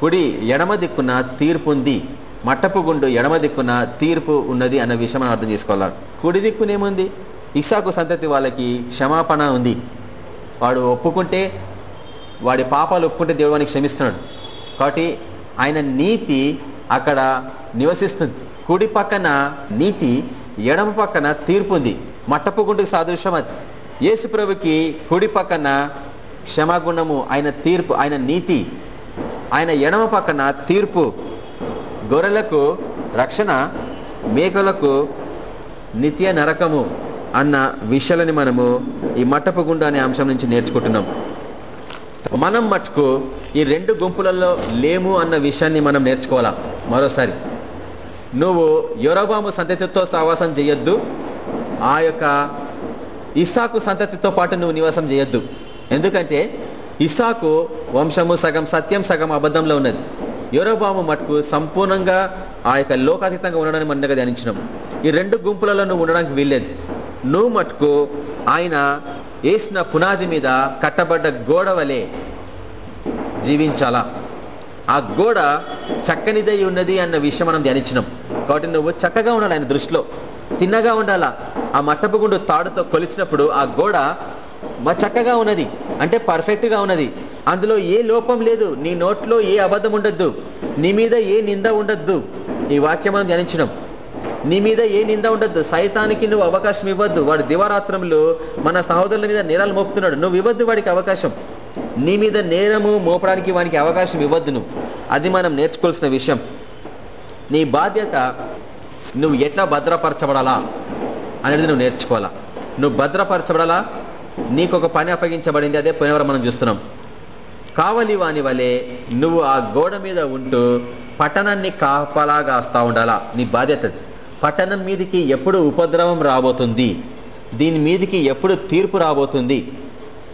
కుడి ఎడమ దిక్కున తీర్పు ఉంది మట్టపు గుండు ఎడమ దిక్కున తీర్పు ఉన్నది అన్న విషయం మనం అర్థం చేసుకోవాలి? కుడి దిక్కునేముంది ఇసాకు సంతతి వాళ్ళకి క్షమాపణ ఉంది. వాడు ఒప్పుకుంటే వాడి పాపాలు ఒప్పుకుంటే దేవుడు క్షమిస్తున్నాడు. కాబట్టి ఆయన నీతి అక్కడ నివసిస్తుంది. కుడి పక్కన నీతి ఎడమ పక్కన తీర్పు ఉంది. మట్టపు గుండుకు సాదృశ్యం అది. యేసుప్రభుకి కుడి పక్కన క్షమాగుణము ఆయన తీర్పు ఆయన నీతి ఆయన ఎడమ పక్కన తీర్పు. గొర్రెలకు రక్షణ మేకలకు నిత్య నరకము అన్న విషయాలని మనము ఈ మట్టపు గుండు అనే అంశం నుంచి నేర్చుకుంటున్నాం. మనం మటుకు ఈ రెండు గుంపులలో లేము అన్న విషయాన్ని మనం నేర్చుకోవాలా? మరోసారి. నువ్వు యొరబాము సంతతితో సహవాసం చేయొద్దు. ఆ యొక్క ఇస్సాకు సంతతితో పాటు నువ్వు నివాసం చేయొద్దు. ఎందుకంటే ఇసాకు వంశము సగం సత్యం సగం అబద్ధంలో ఉన్నది. యోరోబాము మటుకు సంపూర్ణంగా ఆ యొక్క లోకాతీతంగా ఉండడానికి మనగా ధ్యానించినాం. ఈ రెండు గుంపులలో నువ్వు ఉండడానికి వీల్లేదు. నువ్వు మటుకు ఆయన వేసిన పునాది మీద కట్టబడ్డ గోడ వలె జీవించాలా? ఆ గోడ చక్కనిదై ఉన్నది అన్న విషయం మనం ధ్యానించినాం. కాబట్టి నువ్వు చక్కగా ఉండాలి ఆయన దృష్టిలో. తిన్నగా ఉండాలా? ఆ మట్టపు గుండు తాడుతో కొలిచినప్పుడు ఆ గోడ మా చక్కగా ఉన్నది. అంటే పర్ఫెక్ట్గా ఉన్నది. అందులో ఏ లోపం లేదు. నీ నోట్లో ఏ అబద్ధం ఉండద్దు. నీ మీద ఏ నింద ఉండద్దు. ఈ వాక్యం మనం ధ్యానించినాం. నీ మీద ఏ నింద ఉండద్దు. సైతానికి నువ్వు అవకాశం ఇవ్వద్దు. వాడు దివారాత్రంలో మన సహోదరుల మీద నేరాలు మోపుతున్నాడు. నువ్వు ఇవ్వద్దు వాడికి అవకాశం. నీ మీద నేరము మోపడానికి వానికి అవకాశం ఇవ్వద్దు నువ్వు. అది మనం నేర్చుకోవాల్సిన విషయం. నీ బాధ్యత నువ్వు ఎట్లా భద్రపరచబడాలా అనేది నువ్వు నేర్చుకోవాలా. నువ్వు భద్రపరచబడాలా? నీకు ఒక పని అప్పగించబడింది అదే పోయినవరం మనం చూస్తున్నాం. కావలి వాని వలె నువ్వు ఆ గోడ మీద ఉంటూ పట్టణాన్ని కాపలాగాస్తా ఉండాలా? నీ బాధ్యత పట్టణం మీదకి ఎప్పుడు ఉపద్రవం రాబోతుంది? దీని మీదికి ఎప్పుడు తీర్పు రాబోతుంది?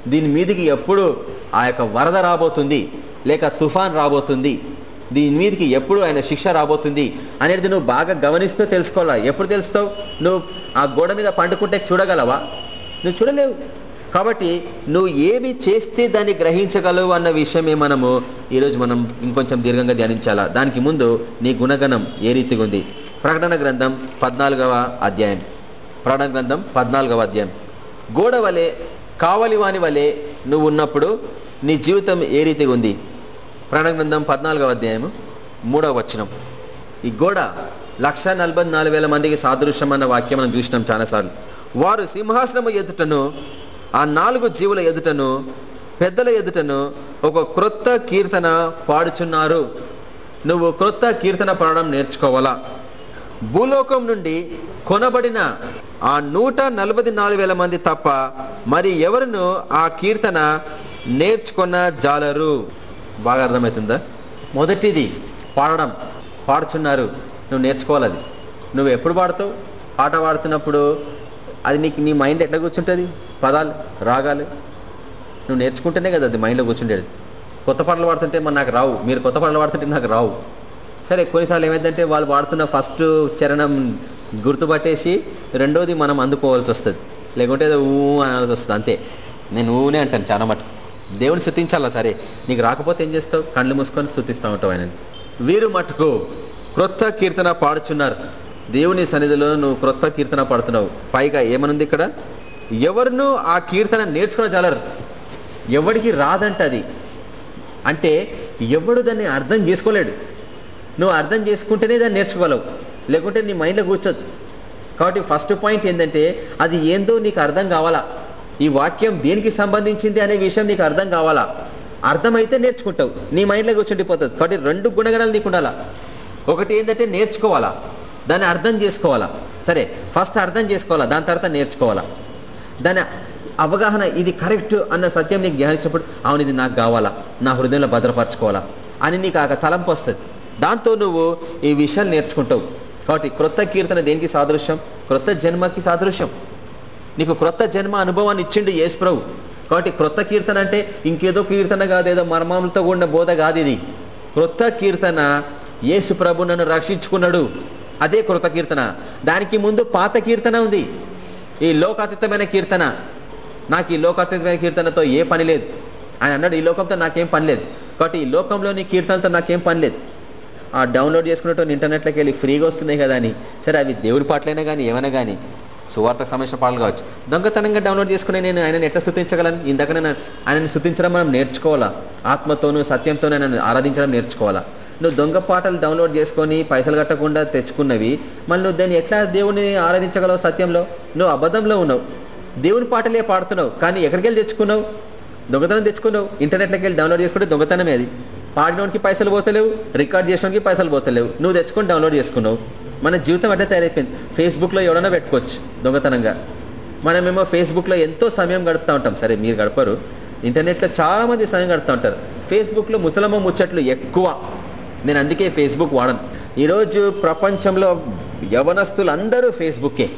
దీని మీదికి ఎప్పుడు ఆ యొక్క వరద రాబోతుంది? లేక తుఫాన్ రాబోతుంది? దీని మీదకి ఎప్పుడు ఆయన శిక్ష రాబోతుంది? అనేది నువ్వు బాగా గమనిస్తూ తెలుసుకోవాలా? ఎప్పుడు తెలుస్తావు? నువ్వు ఆ గోడ మీద పండుకుంటే చూడగలవా? నువ్వు చూడలేవు. కాబట్టి నువ్వు ఏమి చేస్తే దాన్ని గ్రహించగలవు అన్న విషయమే మనము ఈరోజు మనం ఇంకొంచెం దీర్ఘంగా ధ్యానించాలా? దానికి ముందు నీ గుణగణం ఏ రీతిగా ఉంది? ప్రకటన గ్రంథం పద్నాలుగవ అధ్యాయం. ప్రకటన గ్రంథం పద్నాలుగవ అధ్యాయం. గోడ వలె కావలి వాని వలె నువ్వు ఉన్నప్పుడు నీ జీవితం ఏ రీతిగా ఉంది? ప్రకటన గ్రంథం పద్నాలుగవ అధ్యాయము మూడవ వచనం. ఈ గోడ లక్ష నలభై నాలుగు వేల మందికి సాదృశ్యం అన్న వాక్యం మనం చూసినాం చాలాసార్లు. వారు సింహాసనము ఎదుటను ఆ నాలుగు జీవుల ఎదుటను పెద్దల ఎదుటను ఒక క్రొత్త కీర్తన పాడుచున్నారు. నువ్వు క్రొత్త కీర్తన పాడడం నేర్చుకోవాలా? భూలోకం నుండి కొనబడిన ఆ నూట నాలుగు వేల మంది తప్ప మరి ఎవరును ఆ కీర్తన నేర్చుకున్న జాలరు? బాగా అర్థమవుతుందా మొదటిది పాడడం. పాడుచున్నారు. నువ్వు నేర్చుకోవాలి అది నువ్వు ఎప్పుడు పాడతావు? పాట పాడుతున్నప్పుడు అది నీకు నీ మైండ్ ఎట్లా కూర్చుంటుంది? పదాలు రాగాలు. నువ్వు నేర్చుకుంటేనే కదా అది మైండ్లో కూర్చుండేది. కొత్త పాటలు పాడుతుంటే మన నాకు రావు. మీరు కొత్త పాటలు పాడుతుంటే నాకు రావు. సరే కొన్నిసార్లు ఏమైందంటే వాళ్ళు పాడుతున్న ఫస్ట్ చరణం గుర్తుపట్టేసి రెండోది మనం అందుకోవాల్సి వస్తుంది. లేకుంటే ఊ అనాల్సి వస్తుంది. అంతే. నేను ఊనే అంటాను చాలా మటుకు. దేవుని స్థుతించాలా? సరే. నీకు రాకపోతే ఏం చేస్తావు? కళ్ళు మూసుకొని స్థుతిస్తూ ఉంటావు ఆయన వీరు మటుకు క్రొత్త కీర్తన పాడుచున్నారు. దేవుని సన్నిధిలో నువ్వు క్రొత్త కీర్తన పాడుతున్నావు. పైగా ఏమనుంది ఇక్కడ? ఎవరినూ ఆ కీర్తన నేర్చుకున్న చాలరు. ఎవడికి రాదంట అది అంటే ఎవడు దాన్ని అర్థం చేసుకోలేడు. నువ్వు అర్థం చేసుకుంటేనే దాన్ని నేర్చుకోగలవు. లేకుంటే నీ మైండ్లో కూర్చోదు. కాబట్టి ఫస్ట్ పాయింట్ ఏంటంటే అది ఏందో నీకు అర్థం కావాలా? ఈ వాక్యం దేనికి సంబంధించింది అనే విషయం నీకు అర్థం కావాలా? అర్థమైతే నేర్చుకుంటావు. నీ మైండ్లో కూర్చుండిపోతుంది కాబట్టి రెండు గుణగణాలు నీకు ఉండాలా? ఒకటి ఏంటంటే నేర్చుకోవాలా? దాన్ని అర్థం చేసుకోవాలా? సరే ఫస్ట్ అర్థం చేసుకోవాలా? దాని తర్వాత నేర్చుకోవాలా? దాని అవగాహన ఇది కరెక్ట్ అన్న సత్యం నీకు ధ్యానించినప్పుడు అవును ఇది నాకు కావాలా? నా హృదయంలో భద్రపరచుకోవాలా? అని నీకు ఆ తలంపు వస్తుంది. దాంతో నువ్వు ఈ విషయాలు నేర్చుకుంటావు. కాబట్టి క్రొత్త కీర్తన దేనికి సాదృశ్యం? క్రొత్త జన్మకి సాదృశ్యం. నీకు క్రొత్త జన్మ అనుభవాన్ని ఇచ్చిండు యేసు ప్రభు. కాబట్టి క్రొత్త కీర్తన అంటే ఇంకేదో కీర్తన కాదు ఏదో మర్మంతో కూడిన బోధ కాదు ఇది. క్రొత్త కీర్తన యేసు ప్రభు నన్ను రక్షించుకున్నాడు. అదే క్రొత్త కీర్తన. దానికి ముందు పాత కీర్తన ఉంది. ఈ లోకాతీతమైన కీర్తన. నాకు ఈ లోకాతీతమైన కీర్తనతో ఏ పని లేదు. ఆయన అన్నాడు ఈ లోకంతో నాకేం పని లేదు. కాబట్టి ఈ లోకంలోని కీర్తనలతో నాకేం పని లేదు. ఆ డౌన్లోడ్ చేసుకున్నట్టు ఇంటర్నెట్లోకి వెళ్ళి ఫ్రీగా వస్తున్నాయి కదా అని. సరే అవి దేవుడి పాటలైనా కానీ ఏమైనా కానీ సువార్తకు సంబంధించిన పాటలు కావచ్చు. దొంగతనంగా డౌన్లోడ్ చేసుకుని నేను ఆయనను ఎట్లా స్థుతించగలను? ఇందాక ఆయనను స్థుతించడం మనం నేర్చుకోవాలా? ఆత్మతోనూ సత్యంతోనూ ఆయనను ఆరాధించడం నేర్చుకోవాలా? నువ్వు దొంగ పాటలు డౌన్లోడ్ చేసుకొని పైసలు కట్టకుండా తెచ్చుకున్నవి మళ్ళీ నువ్వు దాన్ని ఎట్లా దేవుని ఆరాధించగలవు సత్యంలో? నువ్వు అబద్ధంలో ఉన్నావు. దేవుని పాటలే పాడుతున్నావు కానీ ఎక్కడికి వెళ్ళి తెచ్చుకున్నావు? దొంగతనం తెచ్చుకున్నావు. ఇంటర్నెట్లోకి వెళ్ళి డౌన్లోడ్ చేసుకుంటే దొంగతనమే అది. పాడినోడికి పైసలు పోతలేవు రికార్డ్ చేసినోడికి పైసలు పోతలేవు. నువ్వు తెచ్చుకొని డౌన్లోడ్ చేసుకున్నావు. మన జీవితం అట్లా తయారైపోయింది. ఫేస్బుక్లో ఎవడన్నా పెట్టుకోవచ్చు దొంగతనంగా. మనమేమో ఫేస్బుక్లో ఎంతో సమయం గడుపుతూ ఉంటాం. సరే మీరు గడపరు. ఇంటర్నెట్లో చాలామంది సమయం గడుపుతూ ఉంటారు. ఫేస్బుక్లో ముసలమ్మ ముచ్చట్లు ఎక్కువ. నేను అందుకే ఫేస్బుక్ వాడను. ఈరోజు ప్రపంచంలో యవనస్తులు అందరూ ఫేస్బుక్కే.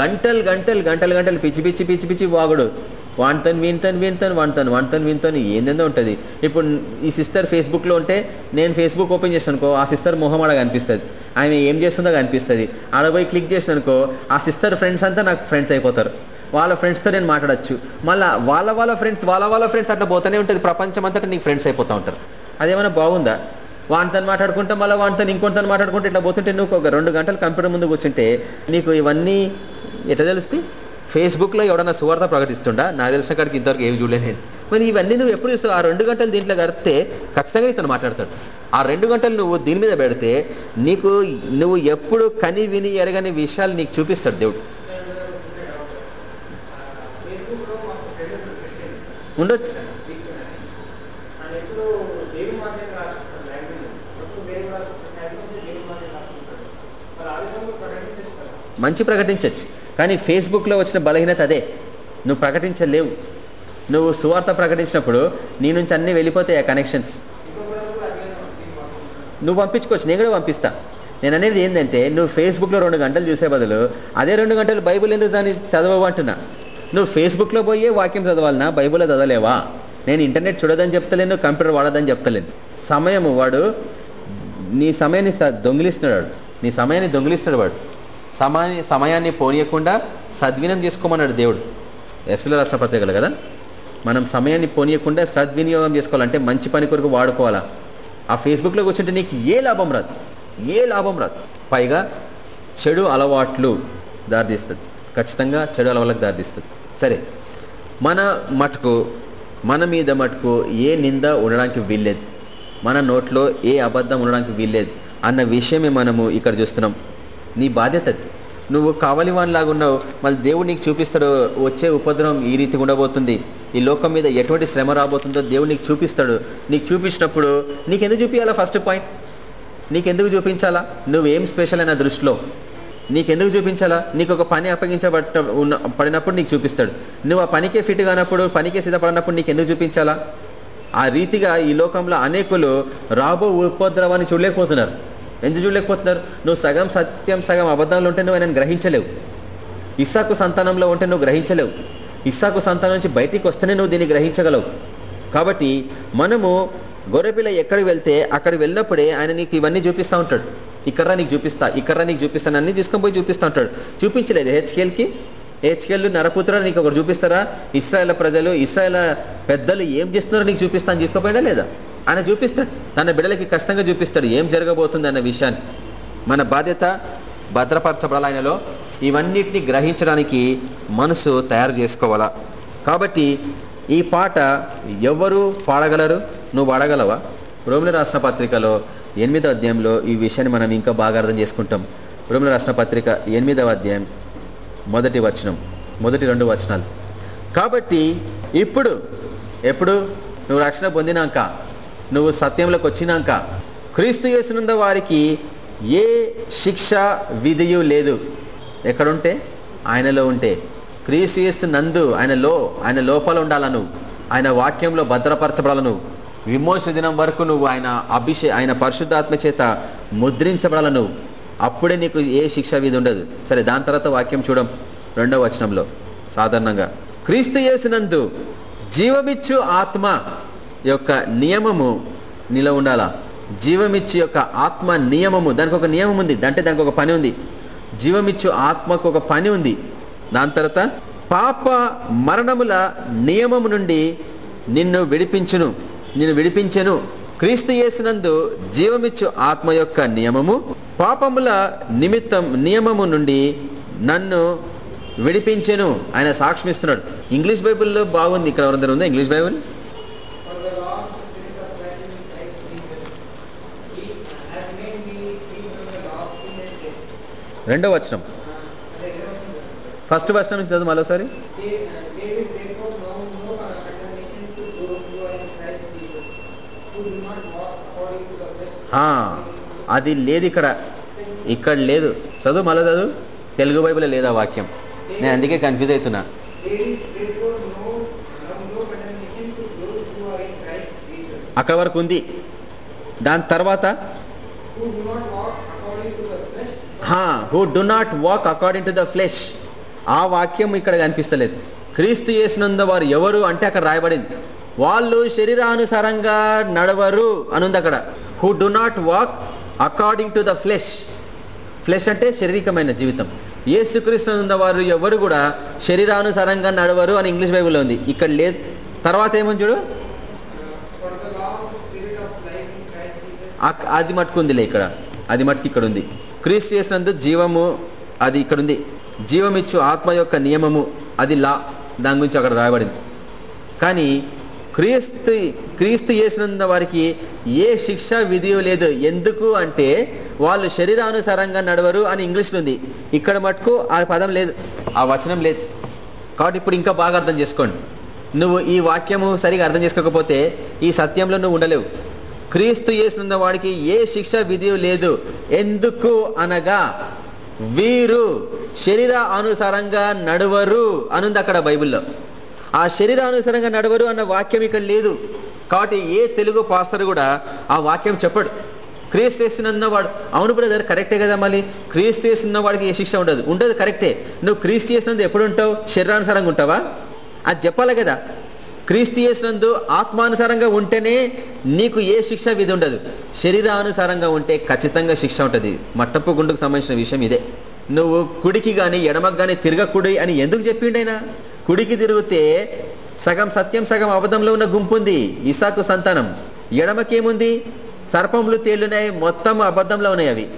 గంటలు గంటలు గంటలు గంటలు పిచ్చి పిచ్చి పిచ్చి పిచ్చి వాగుడు. వాణ్తని వీణతని వీణతని వాణ్తని వాణ్తని వీణతని ఏందేందో ఉంటుంది. ఇప్పుడు ఈ సిస్టర్ ఫేస్బుక్లో ఉంటే నేను ఫేస్బుక్ ఓపెన్ చేసాను అనుకో ఆ సిస్టర్ మొహం ఆడ అనిపిస్తుంది ఆమె ఏం చేస్తుందో అనిపిస్తుంది ఆడ పోయి క్లిక్ చేసిన అనుకో ఆ సిస్టర్ ఫ్రెండ్స్ అంతా నాకు ఫ్రెండ్స్ అయిపోతారు. వాళ్ళ ఫ్రెండ్స్తో నేను మాట్లాడచ్చు. మళ్ళీ వాళ్ళ వాళ్ళ ఫ్రెండ్స్ వాళ్ళ వాళ్ళ ఫ్రెండ్స్ అట్లా పోతూనే ఉంటుంది. ప్రపంచం అంతటా నీకు ఫ్రెండ్స్ అయిపోతూ ఉంటారు. అదేమైనా బాగుందా? వానితో మాట్లాడుకుంటే మళ్ళీ వాటితో ఇంకొంతని మాట్లాడుకుంటే ఇట్లా పోతుంటే నువ్వు ఒక రెండు గంటలు కంప్యూటర్ ముందు కూర్చుంటే నీకు ఇవన్నీ ఎట్లా తెలుస్తాయి? ఫేస్బుక్లో ఎవడన్నా సువార్త ప్రకటిస్తుండా? నాకు తెలిసిన కాడికి ఇంతవరకు ఏమి చూడలేదు నేను. మరి ఇవన్నీ నువ్వు ఎప్పుడు చూస్తావు? ఆ రెండు గంటలు దీంట్లో గడిపితే ఖచ్చితంగా ఇతను మాట్లాడతాడు. ఆ రెండు గంటలు నువ్వు దీని మీద పెడితే నీకు నువ్వు ఎప్పుడు కని విని ఎరగని విషయాలు నీకు చూపిస్తాడు దేవుడు. ఉండొచ్చు ఆయన ఎప్పుడు దేవుని మాటనే రాసిస్తాడు మ్యాగజైన్ ఎప్పుడు వేరే రాసిస్తాడు మ్యాగజైన్ దేవుని మాటనే రాస్తుంటాడు మరి ఆ విధంగా ప్రకటించచ్చు కదా మంచి ప్రకటించవచ్చు కానీ ఫేస్బుక్లో వచ్చిన బలహీనత అదే. నువ్వు ప్రకటించలేవు. నువ్వు సువార్త ప్రకటించినప్పుడు నీ నుంచి అన్నీ వెళ్ళిపోతాయి ఆ కనెక్షన్స్ నువ్వు పంపించుకోవచ్చు. నేను కూడా పంపిస్తా. నేను అనేది ఏంటంటే నువ్వు ఫేస్బుక్లో రెండు గంటలు చూసే బదులు అదే రెండు గంటలు బైబుల్ ఎందుకు దాన్ని చదవవు అంటున్నా. నువ్వు ఫేస్బుక్లో పోయే వాక్యం చదవాలన్నా బైబుల్లో చదవలేవా? నేను ఇంటర్నెట్ చూడదని చెప్తలేను కంప్యూటర్ వాడదని చెప్తలేను. సమయము వాడు నీ సమయాన్ని దొంగిలిస్తున్నాడు వాడు. నీ సమయాన్ని దొంగిలిస్తున్నాడు వాడు. సమయాన్ని సమయాన్ని పోనీయకుండా సద్వినియం చేసుకోమన్నాడు దేవుడు. ఎఫ్సిల రాష్ట్ర పత్రికలు కదా? మనం సమయాన్ని పోనీయకుండా సద్వినియోగం చేసుకోవాలంటే మంచి పని కొరకు వాడుకోవాలా? ఆ ఫేస్బుక్లో కూర్చుంటే నీకు ఏ లాభం రాదు. ఏ లాభం రాదు. పైగా చెడు అలవాట్లు దారితీస్తుంది. ఖచ్చితంగా చెడు అలవాట్లకు దారితీస్తుంది. సరే మన మటుకు మన మీద మటుకు ఏ నింద ఉండడానికి వీల్లేదు. మన నోట్లో ఏ అబద్ధం ఉండడానికి వీల్లేదు అన్న విషయమే మనము ఇక్కడ చూస్తున్నాం. నీ బాధ్యత నువ్వు కావలి వానిలాగా ఉన్నావు మళ్ళీ దేవుడు నీకు చూపిస్తాడు వచ్చే ఉపద్రవం ఈ రీతి ఉండబోతుంది. ఈ లోకం మీద ఎటువంటి శ్రమ రాబోతుందో దేవుడు నీకు చూపిస్తాడు. నీకు చూపించినప్పుడు నీకెందుకు చూపించాలా ఫస్ట్ పాయింట్ నీకెందుకు చూపించాలా? నువ్వేం స్పెషల్ అయిన దృష్టిలో? నీకెందుకు చూపించాలా? నీకు ఒక పని అప్పగించబట్ట ఉన్న పడినప్పుడు నీకు చూపిస్తాడు. నువ్వు ఆ పనికే ఫిట్ కానప్పుడు పనికే సిద్ధపడినప్పుడు నీకు ఎందుకు చూపించాలా? ఆ రీతిగా ఈ లోకంలో అనేకులు రాబో ఉపద్రవాన్ని చూడలేకపోతున్నారు. ఎందుకు చూడలేకపోతున్నారు? నువ్వు సగం సత్యం సగం అబద్ధాలు ఉంటే నువ్వు ఆయన గ్రహించలేవు. ఇస్సాకు సంతానంలో ఉంటే నువ్వు గ్రహించలేవు. ఇస్సాకు సంతానం నుంచి బయటికి వస్తేనే నువ్వు దీన్ని గ్రహించగలవు. కాబట్టి మనము గొర్రెపిల్ల ఎక్కడికి వెళ్తే అక్కడ వెళ్ళినప్పుడే ఆయన నీకు ఇవన్నీ చూపిస్తూ ఉంటాడు. ఇక్కడ నీకు చూపిస్తా ఇక్కడ నీకు చూపిస్తాను అన్ని తీసుకొని పోయి చూపిస్తూ ఉంటాడు. చూపించలేదు హెచ్కేఎల్కి హెచ్కేఎల్ నరపుత్ర నీకు ఒకరు చూపిస్తారా? ఇస్రాయేల్ ప్రజలు ఇస్రాయేల్ పెద్దలు ఏం చేస్తున్నారో నీకు చూపిస్తా అని లేదా? ఆయన చూపిస్తాడు. తన బిడ్డలకి కష్టంగా చూపిస్తాడు. ఏం జరగబోతుంది అన్న విషయాన్ని. మన బాధ్యత భద్రపరచబడాలయనలో ఇవన్నిటిని గ్రహించడానికి మనసు తయారు చేసుకోవాలా? కాబట్టి ఈ పాట ఎవరు పాడగలరు? నువ్వు పాడగలవా రోమిల రాష్ట్ర పత్రికలో ఎనిమిదో అధ్యాయంలో ఈ విషయాన్ని మనం ఇంకా బాగా అర్థం చేసుకుంటాం. రోమిల రాష్ట్ర పత్రిక ఎనిమిదవ అధ్యాయం మొదటి వచనం మొదటి రెండు వచనాలు. కాబట్టి ఇప్పుడు ఎప్పుడు? నువ్వు రక్షణ పొందినాక. నువ్వు సత్యంలోకి వచ్చినాక క్రీస్తు చేసినంత వారికి ఏ శిక్ష విధియు లేదు. ఎక్కడుంటే? ఆయనలో ఉంటే. క్రీస్తు చేస్తున్నందు నందు ఆయనలో ఆయన లోపల ఉండాలను. ఆయన వాక్యంలో భద్రపరచబడాలను. విమోచన దినం వరకు నువ్వు ఆయన అభిషే ఆయన పరిశుద్ధాత్మ చేత ముద్రించబడాలను. అప్పుడే నీకు ఏ శిక్ష విధి ఉండదు. సరే దాని తర్వాత వాక్యం చూడం. రెండవ వచనంలో. సాధారణంగా క్రీస్తు చేసినందు జీవమిచ్చు ఆత్మ యొక్క నియమము నీలో ఉండాలా? జీవమిచ్చు యొక్క ఆత్మ నియమము. దానికి ఒక నియమం ఉంది. అంటే దానికి ఒక పని ఉంది. జీవమిచ్చు ఆత్మకు ఒక పని ఉంది. దాని తర్వాత పాప మరణముల నియమము నుండి నిన్ను విడిపించును. నిన్ను విడిపించెను. క్రీస్తు చేసినందు జీవమిచ్చు ఆత్మ యొక్క నియమము పాపముల నిమిత్తం నియమము నుండి నన్ను విడిపించెను. ఆయన సాక్ష్మిస్తున్నాడు ఇంగ్లీష్ బైబిల్లో బాగుంది. ఇక్కడ ఎవరందరూ ఉందా? English Bible? రెండో వచనం. ఫస్ట్ వచనం నుంచి చదువు మరోసారి. అది లేదు ఇక్కడ. ఇక్కడ లేదు. చదువు మళ్ళీ చదువు. తెలుగు బైబుల్ లేదు ఆ వాక్యం. నేను అందుకే కన్ఫ్యూజ్ అవుతున్నా. అక్కడ వరకు ఉంది. దాని తర్వాత who do not walk according to the flesh ఆ వాక్యం ఇక్కడ కనిపిస్తలేదు. క్రీస్తు చేసినందు వారు ఎవరు అంటే అక్కడ రాయబడింది. వాళ్ళు శరీరానుసారంగా నడవరు అనుంది అక్కడ. Who do not walk according to the flesh flesh అంటే శారీరకమైన జీవితం. యేసుక్రీస్తు ఉన్న వారు ఎవరు కూడా శరీరానుసారంగా నడవరు అని ఇంగ్లీష్ బైబుల్లో ఉంది. ఇక్కడ లేదు తర్వాత ఏమని చూడు? అక్- అది మట్టుకుందిలే ఇక్కడ. అది మట్టుకు ఇక్కడ ఉంది. క్రీస్తు చేసినందు జీవము అది ఇక్కడ ఉంది జీవమిచ్చు ఆత్మ యొక్క నియమము అది లా. దాని గురించి అక్కడ రాయబడింది. కానీ క్రీస్తు క్రీస్తు చేసినందు వారికి ఏ శిక్ష విధి లేదు. ఎందుకు అంటే వాళ్ళు శరీరానుసారంగా నడవరు అని ఇంగ్లీష్లో ఉంది. ఇక్కడ మటుకు ఆ పదం లేదు. ఆ వచనం లేదు. కాబట్టి ఇప్పుడు ఇంకా బాగా అర్థం చేసుకోండి. నువ్వు ఈ వాక్యము సరిగా అర్థం చేసుకోకపోతే ఈ సత్యంలో నువ్వు ఉండలేవు. క్రీస్తు చేసిన వాడికి ఏ శిక్ష విధి లేదు. ఎందుకు అనగా వీరు శరీర అనుసారంగా నడవరు అనుంది అక్కడ బైబిల్లో. ఆ శరీరానుసారంగా నడవరు అన్న వాక్యం ఇక్కడ లేదు. కాబట్టి ఏ తెలుగు పాస్టర్ కూడా ఆ వాక్యం చెప్పడు. క్రీస్ చేస్తున్న వాడు అవును బ్రదర్ కరెక్టే కదా మళ్ళీ. క్రీస్ చేస్తున్న వాడికి ఏ శిక్ష ఉండదు. ఉండదు కరెక్టే. నువ్వు క్రీస్తు చేసినందు ఎప్పుడు ఉంటావు శరీరానుసారంగా ఉంటావా? అది చెప్పాలి కదా. క్రీస్తు ఆత్మానుసారంగా ఉంటేనే నీకు ఏ శిక్ష విధి ఉండదు. శరీరానుసారంగా ఉంటే ఖచ్చితంగా శిక్ష ఉంటుంది. మట్టపు గుండుకు సంబంధించిన విషయం ఇదే. నువ్వు కుడికి కానీ ఎడమకు కానీ తిరగకుడి అని ఎందుకు చెప్పిండైనా కుడికి తిరిగితే సగం సత్యం సగం అబద్ధంలో ఉన్న గుంపు ఉంది. ఇసాకు సంతానం. ఎడమకేముంది? సర్పములు తేలున్నాయి మొత్తం అబద్ధంలో ఉన్నాయి అవి.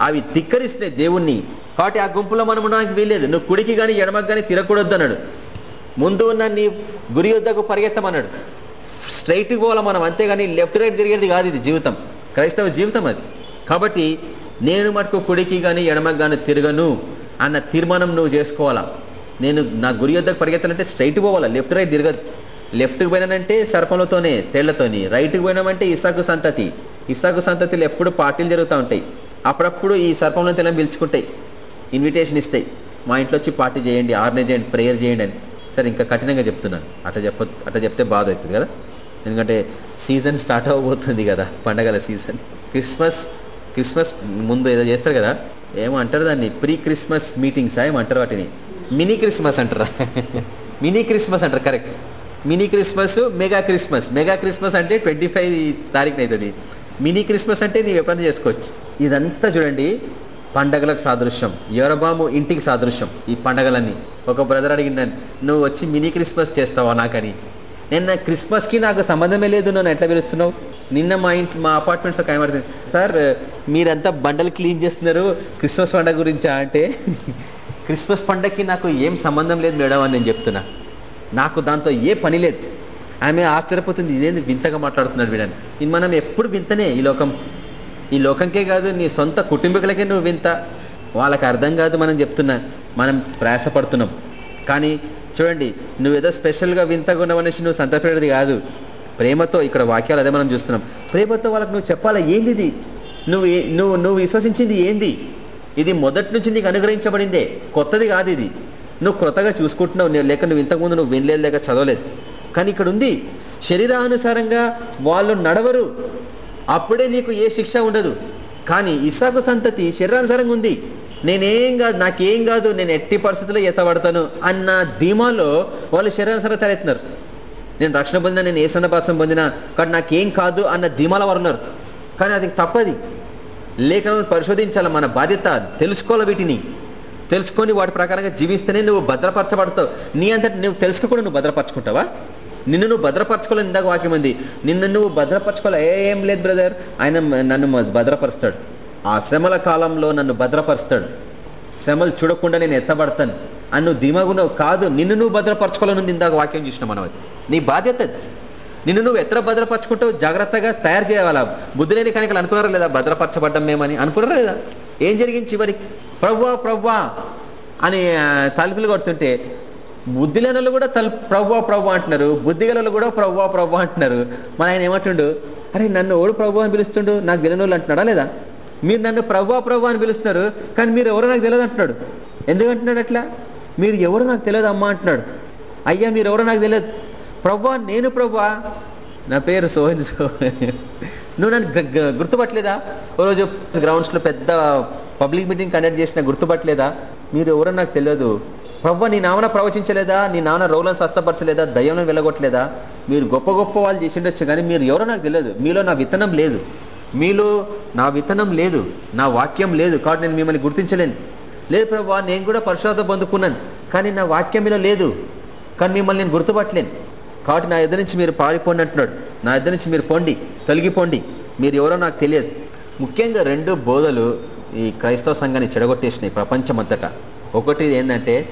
అవి ధిక్కరిస్తున్నాయి దేవుణ్ణి. కాబట్టి ఆ గుంపులో మనం ఉండడానికి వీల్లేదు. నువ్వు కుడికి కానీ ఎడమకు కానీ తిరగకూడదు అన్నాడు. ముందు ఉన్న నీ గురి యుద్ధకు పరిగెత్తమన్నాడు. స్ట్రైట్కి పోవాలి మనం? అంతేగాని లెఫ్ట్ రైట్ తిరిగేది కాదు ఇది జీవితం. క్రైస్తవ జీవితం అది. కాబట్టి నేను మటుకు కుడికి కానీ ఎడమకు కానీ తిరగను అన్న తీర్మానం నువ్వు చేసుకోవాలా? నేను నా గురి యుద్ధకు పరిగెత్తాలంటే స్ట్రైట్ పోవాలా? లెఫ్ట్ రైట్ తిరగదు లెఫ్ట్కి పోయినానంటే సర్పంలతోనే తేళ్ళతోని. రైట్కి పోయినామంటే ఇసాకు సంతతి. ఇసాకు సంతతిలో ఎప్పుడు పార్టీలు జరుగుతూ ఉంటాయి. అప్పుడప్పుడు ఈ సర్పంలో తెల్లని పిలుచుకుంటాయి. ఇన్విటేషన్ ఇస్తాయి. మా ఇంట్లో వచ్చి పార్టీ చేయండి ఆర్గనైజ్ చేయండి ప్రేయర్ చేయండి అని. సరే ఇంకా కఠినంగా చెప్తున్నాను. అట్లా చెప్ప అట్లా చెప్తే బాధ అవుతుంది కదా? ఎందుకంటే సీజన్ స్టార్ట్ అవ్వబోతుంది కదా పండగల సీజన్. క్రిస్మస్ క్రిస్మస్ ముందు ఏదో చేస్తారు కదా? ఏమో అంటారు దాన్ని ప్రీ క్రిస్మస్ మీటింగ్స్ ఏమంటారు వాటిని. మినీ క్రిస్మస్ అంటారా? మినీ క్రిస్మస్ అంటారు correct. Mini Christmas mega Christmas. Mega Christmas అంటే ట్వంటీ ఫైవ్ తారీఖున అవుతుంది మినీ క్రిస్మస్ అంటే నీవు ఎప్పుడైనా చేసుకోవచ్చు. ఇదంతా చూడండి పండగలకు సాదృశ్యం. యోరబాము ఇంటికి సాదృశ్యం ఈ పండగలన్నీ. ఒక బ్రదర్ అడిగిందని నువ్వు వచ్చి మినీ క్రిస్మస్ చేస్తావా నాకని? నిన్న క్రిస్మస్కి నాకు సంబంధమే లేదు నన్ను ఎట్లా పిలుస్తున్నావు? నిన్న మా ఇంట్లో మా అపార్ట్మెంట్స్లో కనబడుతుంది సార్ మీరంతా బండలు క్లీన్ చేస్తున్నారు క్రిస్మస్ పండగ గురించా? అంటే క్రిస్మస్ పండగకి నాకు ఏం సంబంధం లేదు మేడం అని నేను చెప్తున్నా. నాకు దాంతో ఏ పని లేదు. ఆమె ఆశ్చర్యపోతుంది ఇదేంది వింతగా మాట్లాడుతున్నాడు వీడని. ఇది మనం ఎప్పుడు వింతనే ఈ లోకం. ఈ లోకంకే కాదు నీ సొంత కుటుంబీకులకే నువ్వు వింత. వాళ్ళకి అర్థం కాదు మనం చెప్తున్నా మనం ప్రయాసపడుతున్నాం. కానీ చూడండి నువ్వేదో స్పెషల్గా వింతగా ఉన్నావనేసి నువ్వు సంతపడేది కాదు. ప్రేమతో ఇక్కడ వాక్యాలు అదే మనం చూస్తున్నాం. ప్రేమతో వాళ్ళకి నువ్వు చెప్పాలా ఏంది ఇది? నువ్వు నువ్వు నువ్వు విశ్వసించింది ఏంది? ఇది మొదటి నుంచి నీకు అనుగ్రహించబడిందే కొత్తది కాదు ఇది. నువ్వు క్రొత్తగా చూసుకుంటున్నావు నీ- లేక నువ్వు ఇంతకుముందు నువ్వు వినలేదు లేక చదవలేదు. కానీ ఇక్కడ ఉంది శరీరానుసారంగా వాళ్ళు నడవరు. అప్పుడే నీకు ఏ శిక్ష ఉండదు. కానీ ఇసాకు సంతతి శరీరానుసారంగా ఉంది. నేనేం కాదు నాకేం కాదు నేను ఎట్టి పరిస్థితుల్లో ఎత్తబడతాను అన్న ధీమాలో వాళ్ళు శరీరానుసారంగా తలెత్తున్నారు నేను రక్షణ పొందినా నేను ఏసన్న పాపం పొందినా కానీ నాకేం కాదు అన్న ధీమాల వారు ఉన్నారు. కానీ అది తప్పది. లేఖనం పరిశోధించాలి మన బాధ్యత తెలుసుకోవాలి వీటిని. తెలుసుకొని వాటి ప్రకారంగా జీవిస్తేనే నువ్వు భద్రపరచబడతావు. నీ అంతటి నువ్వు తెలుసుకోకుండా నువ్వు భద్రపరచుకుంటావా? నిన్ను నువ్వు భద్రపరచుకోవాలి ఇందాక వాక్యం ఉంది. నిన్ను నువ్వు భద్రపరచుకోవాలి ఏం లేదు బ్రదర్. ఆయన నన్ను భద్రపరుస్తాడు. ఆ శ్రమల కాలంలో నన్ను భద్రపరుస్తాడు. శ్రమలు చూడకుండా నేను ఎత్తబడతాను. అని నువ్వు ధీమాగున్నావు కాదు నిన్ను నువ్వు భద్రపరచుకోవాలని ఇందాక వాక్యం చూసిన మనం అది. నీ బాధ్యత నిన్ను నువ్వు ఎత్ర భద్రపరచుకుంటావు? జాగ్రత్తగా తయారు చేయాలా? బుద్ధి లేని కనికలు అనుకున్నారా లేదా? భద్రపరచబడ్డం మేమని అనుకున్నారా లేదా? ఏం జరిగింది చివరికి? ప్రవ్వా ప్రవ్వా అని తలుపులు కొడుతుంటే బుద్ధి కూడా తల్ ప్రవ్వా ప్రవ్వా అంటున్నారు. బుద్ధిగలలు కూడా ప్రవ్వా ప్రవ్వా అంటున్నారు. మన ఆయన ఏమంటుండు? అరే నన్ను ఓడు ప్రభు అని పిలుస్తుండు? నాకు తెలియని అంటున్నాడా లేదా? మీరు నన్ను ప్రభు ప్రభు అని పిలుస్తున్నారు కానీ మీరు ఎవరో నాకు తెలియదు అంటున్నాడు. ఎందుకంటున్నాడు అట్లా? మీరు ఎవరో నాకు తెలియదు అమ్మా అంటున్నాడు. అయ్యా మీరు ఎవరో నాకు తెలియదు. ప్రభా నేను ప్రభా నా పేరు సోహన్ సో నువ్వు నన్ను గుర్తుపట్టలేదా? రోజు గ్రౌండ్స్లో పెద్ద పబ్లిక్ మీటింగ్ కండక్ట్ చేసిన గుర్తుపట్టలేదా? మీరు ఎవరో నాకు తెలియదు. ప్రవ్వ నీ నామన ప్రవచించలేదా? నీ నాన్న రోగులను స్వస్థపరచలేదా? దయ్యంలో వెళ్ళగొట్టలేదా? మీరు గొప్ప గొప్ప వాళ్ళు చేసిండొచ్చు కానీ మీరు ఎవరో నాకు తెలియదు. మీలో నా విత్తనం లేదు. మీలో నా విత్తనం లేదు. నా వాక్యం లేదు. కాబట్టి నేను మిమ్మల్ని గుర్తించలేను. లేదు ప్రభా నేను కూడా పరిశుభ్రత పొందుకున్నాను కానీ నా వాక్యం మీలో లేదు. కానీ మిమ్మల్ని నేను గుర్తుపట్టలేను. కాబట్టి నా ఎదురు నుంచి మీరు పారిపోండి అంటున్నాడు. నా ఎదురు నుంచి మీరు పొండి తొలగిపోండి. మీరు ఎవరో నాకు తెలియదు. ముఖ్యంగా రెండు బోధలు ఈ క్రైస్తవ సంఘాన్ని చెడగొట్టేసినాయి ప్రపంచమంతటా. ఒకటి ఏంటంటే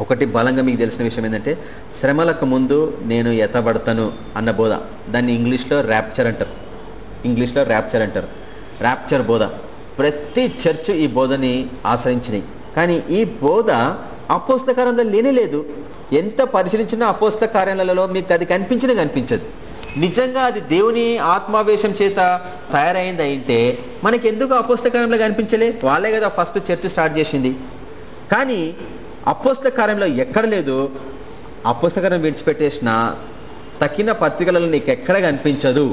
ఒకటి బలంగా మీకు తెలిసిన విషయం ఏంటంటే శ్రమలకు ముందు నేను ఎతబడతాను అన్న బోధ. దాన్ని ఇంగ్లీష్లో ర్యాప్చర్ అంటారు. ఇంగ్లీష్లో ర్యాప్చర్ అంటారు. ర్యాప్చర్ బోధ. ప్రతి చర్చ్ ఈ బోధని ఆశ్రయించినాయి. కానీ ఈ బోధ అపోస్ల కార్యంలో లేనే లేదు. ఎంత పరిశీలించినా అపోస్ల కార్యాలలో మీకు అది కనిపించిన కనిపించదు. నిజంగా అది దేవుని ఆత్మావేశం చేత తయారైంది అయితే మనకి ఎందుకు అపోస్ల కనిపించలే? వాళ్ళే కదా ఫస్ట్ చర్చ్ స్టార్ట్ చేసింది. కానీ అపోస్ల కార్యంలో ఎక్కడ లేదు. అపోస్తకరం విడిచిపెట్టేసిన తక్కిన పత్రికలలో నీకు ఎక్కడ కనిపించదు.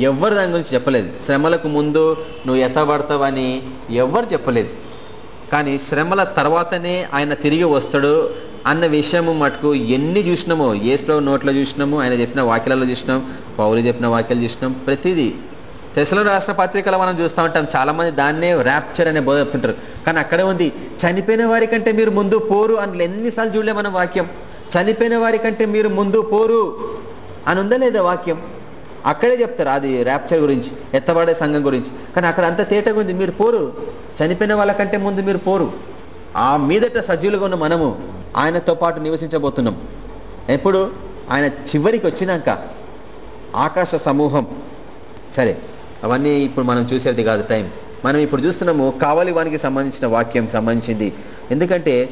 ఎవరు దాని గురించి చెప్పలేదు. శ్రమలకు ముందు నువ్వు ఎత్తబడతావని ఎవరు చెప్పలేదు. కానీ శ్రమల తర్వాతనే ఆయన తిరిగి వస్తాడు. అన్న విషయము మటుకు ఎన్ని చూసినామో ఏసుప్రభు నోట్లో చూసినాము ఆయన చెప్పిన వాక్యాలలో చూసినాం పౌరులు చెప్పిన వాక్యాలు చూసినాం ప్రతిదీ తెసలో రాష్ట్ర పత్రికలో మనం చూస్తూ ఉంటాం చాలామంది దాన్నే ర్యాప్చర్ అనే బోధ చెప్తుంటారు. కానీ అక్కడే ఉంది చనిపోయిన వారికంటే మీరు ముందు పోరు అని ఎన్నిసార్లు చూడలే మనం వాక్యం. చనిపోయిన వారికంటే మీరు ముందు పోరు అని ఉందా లేదా వాక్యం? అక్కడే చెప్తారు అది ర్యాప్చర్ గురించి ఎత్తబడే సంఘం గురించి. కానీ అక్కడ అంత తేటగా ఉంది మీరు పోరు. చనిపోయిన వాళ్ళకంటే ముందు మీరు పోరు. ఆ మీదట సజీవులుగా ఉన్న మనము ఆయనతో పాటు నివసించబోతున్నాం. ఎప్పుడు? ఆయన చివరికి వచ్చినాక. ఆకాశ సమూహం. సరే. అవన్నీ ఇప్పుడు మనం చూసేది కాదు టైం. మనం ఇప్పుడు చూస్తున్నాము కావలి వానికి సంబంధించిన వాక్యం సంబంధించింది. ఎందుకంటే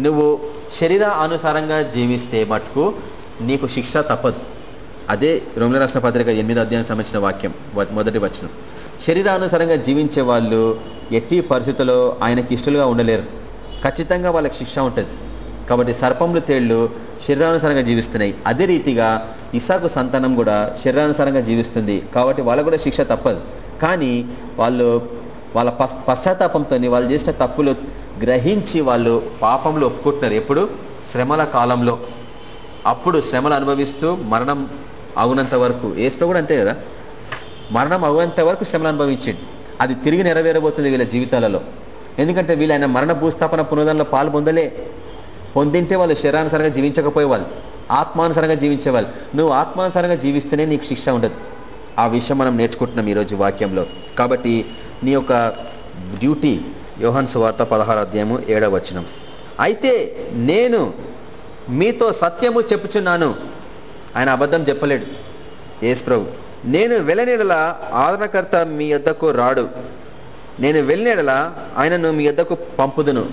నువ్వు శరీర అనుసారంగా జీవిస్తే మటుకు నీకు శిక్ష తప్పదు. అదే రోమిల రాష్ట్ర పత్రిక ఎనిమిది అధ్యాయం సంబంధించిన వాక్యం మొదటి వచనం. శరీరానుసారంగా జీవించే వాళ్ళు ఎట్టి పరిస్థితుల్లో ఆయనకి ఇష్టలుగా ఉండలేరు. ఖచ్చితంగా వాళ్ళకి శిక్ష ఉంటుంది. కాబట్టి సర్పములు తేళ్ళు శరీరానుసారంగా జీవిస్తున్నాయి. అదే రీతిగా ఇసాకు సంతానం కూడా శరీరానుసారంగా జీవిస్తుంది. కాబట్టి వాళ్ళకు కూడా శిక్ష తప్పదు. కానీ వాళ్ళు వాళ్ళ పశ్చాత్తాపంతో వాళ్ళు చేసిన తప్పులు గ్రహించి వాళ్ళు పాపంలో ఒప్పుకుంటున్నారు. ఎప్పుడు? శ్రమల కాలంలో. అప్పుడు శ్రమలు అనుభవిస్తూ మరణం అవునంత వరకు. ఏసులో కూడా అంతే కదా? మరణం అవునంత వరకు శ్రమలు అనుభవించింది అది తిరిగి నెరవేరబోతుంది వీళ్ళ జీవితాలలో. ఎందుకంటే వీళ్ళు ఆయన మరణ భూస్థాపన పునరుద్ధరణలో పాలు పొందలే. పొందింటే వాళ్ళు శరీరానుసారంగా జీవించకపోయేవాళ్ళు. ఆత్మానుసారంగా జీవించేవాళ్ళు. నువ్వు ఆత్మానుసారంగా జీవిస్తేనే నీకు శిక్ష ఉండదు ఆ విషయం మనం నేర్చుకుంటున్నాం ఈరోజు వాక్యంలో. కాబట్టి నీ యొక్క డ్యూటీ యోహన్ సువార్త పదహారు అధ్యాయము ఏడవ అయితే నేను మీతో సత్యము చెప్పుచున్నాను. ఆయన అబద్ధం చెప్పలేడు. యేసు ప్రభు నేను వెళ్ళనేడలా ఆదరణకర్త మీ యొద్దకు రాడు. నేను వెళ్ళినడలా ఆయనను మీ యొద్దకు పంపుదును.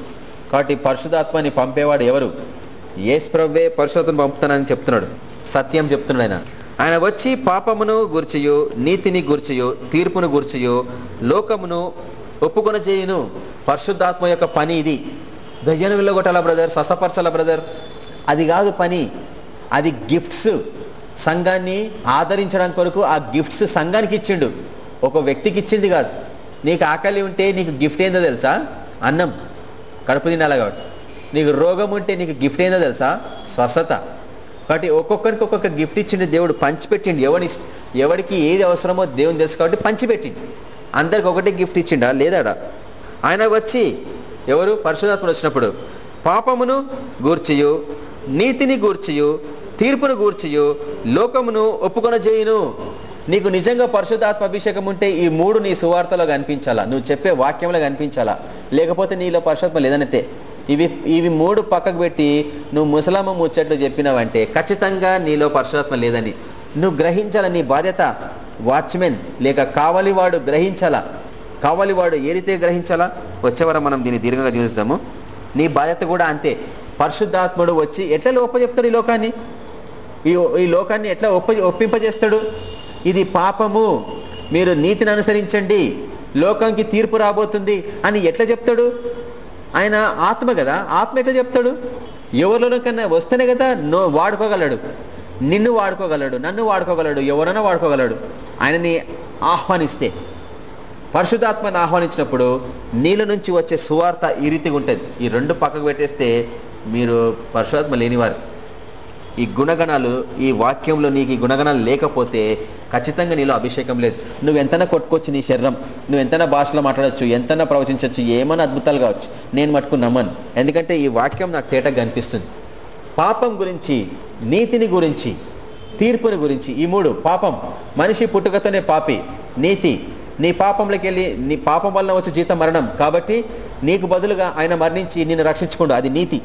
కాబట్టి పరిశుధాత్మని పంపేవాడు ఎవరు? యేసు పరిశోధన పంపుతానని చెప్తున్నాడు. సత్యం చెప్తున్నాడు ఆయన. ఆయన వచ్చి పాపమును గుర్చియు నీతిని గుర్చియు తీర్పును గుర్చియు లోకమును ఒప్పుకొన చేయును పరిశుద్ధాత్మ యొక్క పని ఇది. దయ్యను వెళ్ళగొట్టాల బ్రదర్? స్వస్థపరచాల బ్రదర్? అది కాదు పని. అది గిఫ్ట్స్. సంఘాన్ని ఆదరించడానికి కొరకు ఆ గిఫ్ట్స్ సంఘానికి ఇచ్చిండు. ఒక వ్యక్తికి ఇచ్చింది కాదు. నీకు ఆకలి ఉంటే నీకు గిఫ్ట్ ఏందో తెలుసా? అన్నం. కడుపు తినాలి కాబట్టి. నీకు రోగం ఉంటే నీకు గిఫ్ట్ ఏందో తెలుసా? స్వస్థత. కాబట్టి ఒక్కొక్కరికి ఒక్కొక్క గిఫ్ట్ ఇచ్చిండు దేవుడు పంచిపెట్టిండు. ఎవడి ఎవడికి ఏది అవసరమో దేవుని తెలుసు కాబట్టి పంచిపెట్టిండు. అందరికి ఒకటే గిఫ్ట్ ఇచ్చిండా? లేదాడా? ఆయన వచ్చి ఎవరు? పరిశుధాత్ముడు వచ్చినప్పుడు పాపమును గూర్చియు నీతిని గూర్చియు తీర్పును గూర్చియు లోకమును ఒప్పుకొన చేయును నీకు నిజంగా పరిశుద్ధాత్మ అభిషేకం ఉంటే ఈ మూడు నీ సువార్తలో కనిపించాలా? నువ్వు చెప్పే వాక్యంలో కనిపించాలా? లేకపోతే నీలో పరిశుద్ధాత్మ లేదన్నట్టే. ఇవి ఇవి మూడు పక్కకు పెట్టి నువ్వు ముసలమ్మ ముచ్చట్లు చెప్పినావంటే ఖచ్చితంగా నీలో పరిశుధాత్మ లేదని. నువ్వు గ్రహించాల నీ బాధ్యత? వాచ్మెన్ లేక కావలివాడు గ్రహించాలా? కావలివాడు ఏ రీతిగా గ్రహించాలా? వచ్చేవారం మనం దీన్ని దీర్ఘంగా చూస్తాము నీ బాధ్యత కూడా అంతే. పరిశుద్ధాత్ముడు వచ్చి ఎట్లా ఒప్ప చెప్తాడు ఈ లోకాన్ని? ఈ ఈ లోకాన్ని ఎట్లా ఒప్ప ఒప్పింపజేస్తాడు? ఇది పాపము. మీరు నీతిని అనుసరించండి. లోకంకి తీర్పు రాబోతుంది అని ఎట్లా చెప్తాడు? ఆయన ఆత్మ కదా ఆత్మ ఎట్లా చెప్తాడు? ఎవరిలో కన్నా వస్తేనే కదా నో వాడుకోగలడు. నిన్ను వాడుకోగలడు నన్ను వాడుకోగలడు ఎవరైనా వాడుకోగలడు. ఆయనని ఆహ్వానిస్తే. పరిశుద్ధాత్మని ఆహ్వానించినప్పుడు నీళ్ళ నుంచి వచ్చే సువార్త ఈ రీతిగా ఉంటుంది. ఈ రెండు పక్కకు పెట్టేస్తే మీరు పరిశుధాత్మ లేనివారు. ఈ గుణగణాలు ఈ వాక్యంలో నీకు ఈ గుణగణాలు లేకపోతే ఖచ్చితంగా నీలో అభిషేకం లేదు. నువ్వు ఎంతైనా కొట్టుకోవచ్చు నీ శరీరం నువ్వు ఎంతైనా భాషలో మాట్లాడచ్చు ఎంతైనా ప్రవచించవచ్చు ఏమైనా అద్భుతాలు కావచ్చు నేను మటుకు నమ్మను. ఎందుకంటే ఈ వాక్యం నాకు తేటగా కనిపిస్తుంది పాపం గురించి నీతిని గురించి తీర్పుని గురించి ఈ మూడు పాపం. మనిషి పుట్టుకతోనే పాపి. నీతి. నీ పాపంలోకి వెళ్ళి నీ పాపం వల్ల వచ్చే జీతం మరణం. కాబట్టి నీకు బదులుగా ఆయన మరణించి నిన్ను రక్షించుకోండు. అది నీతి.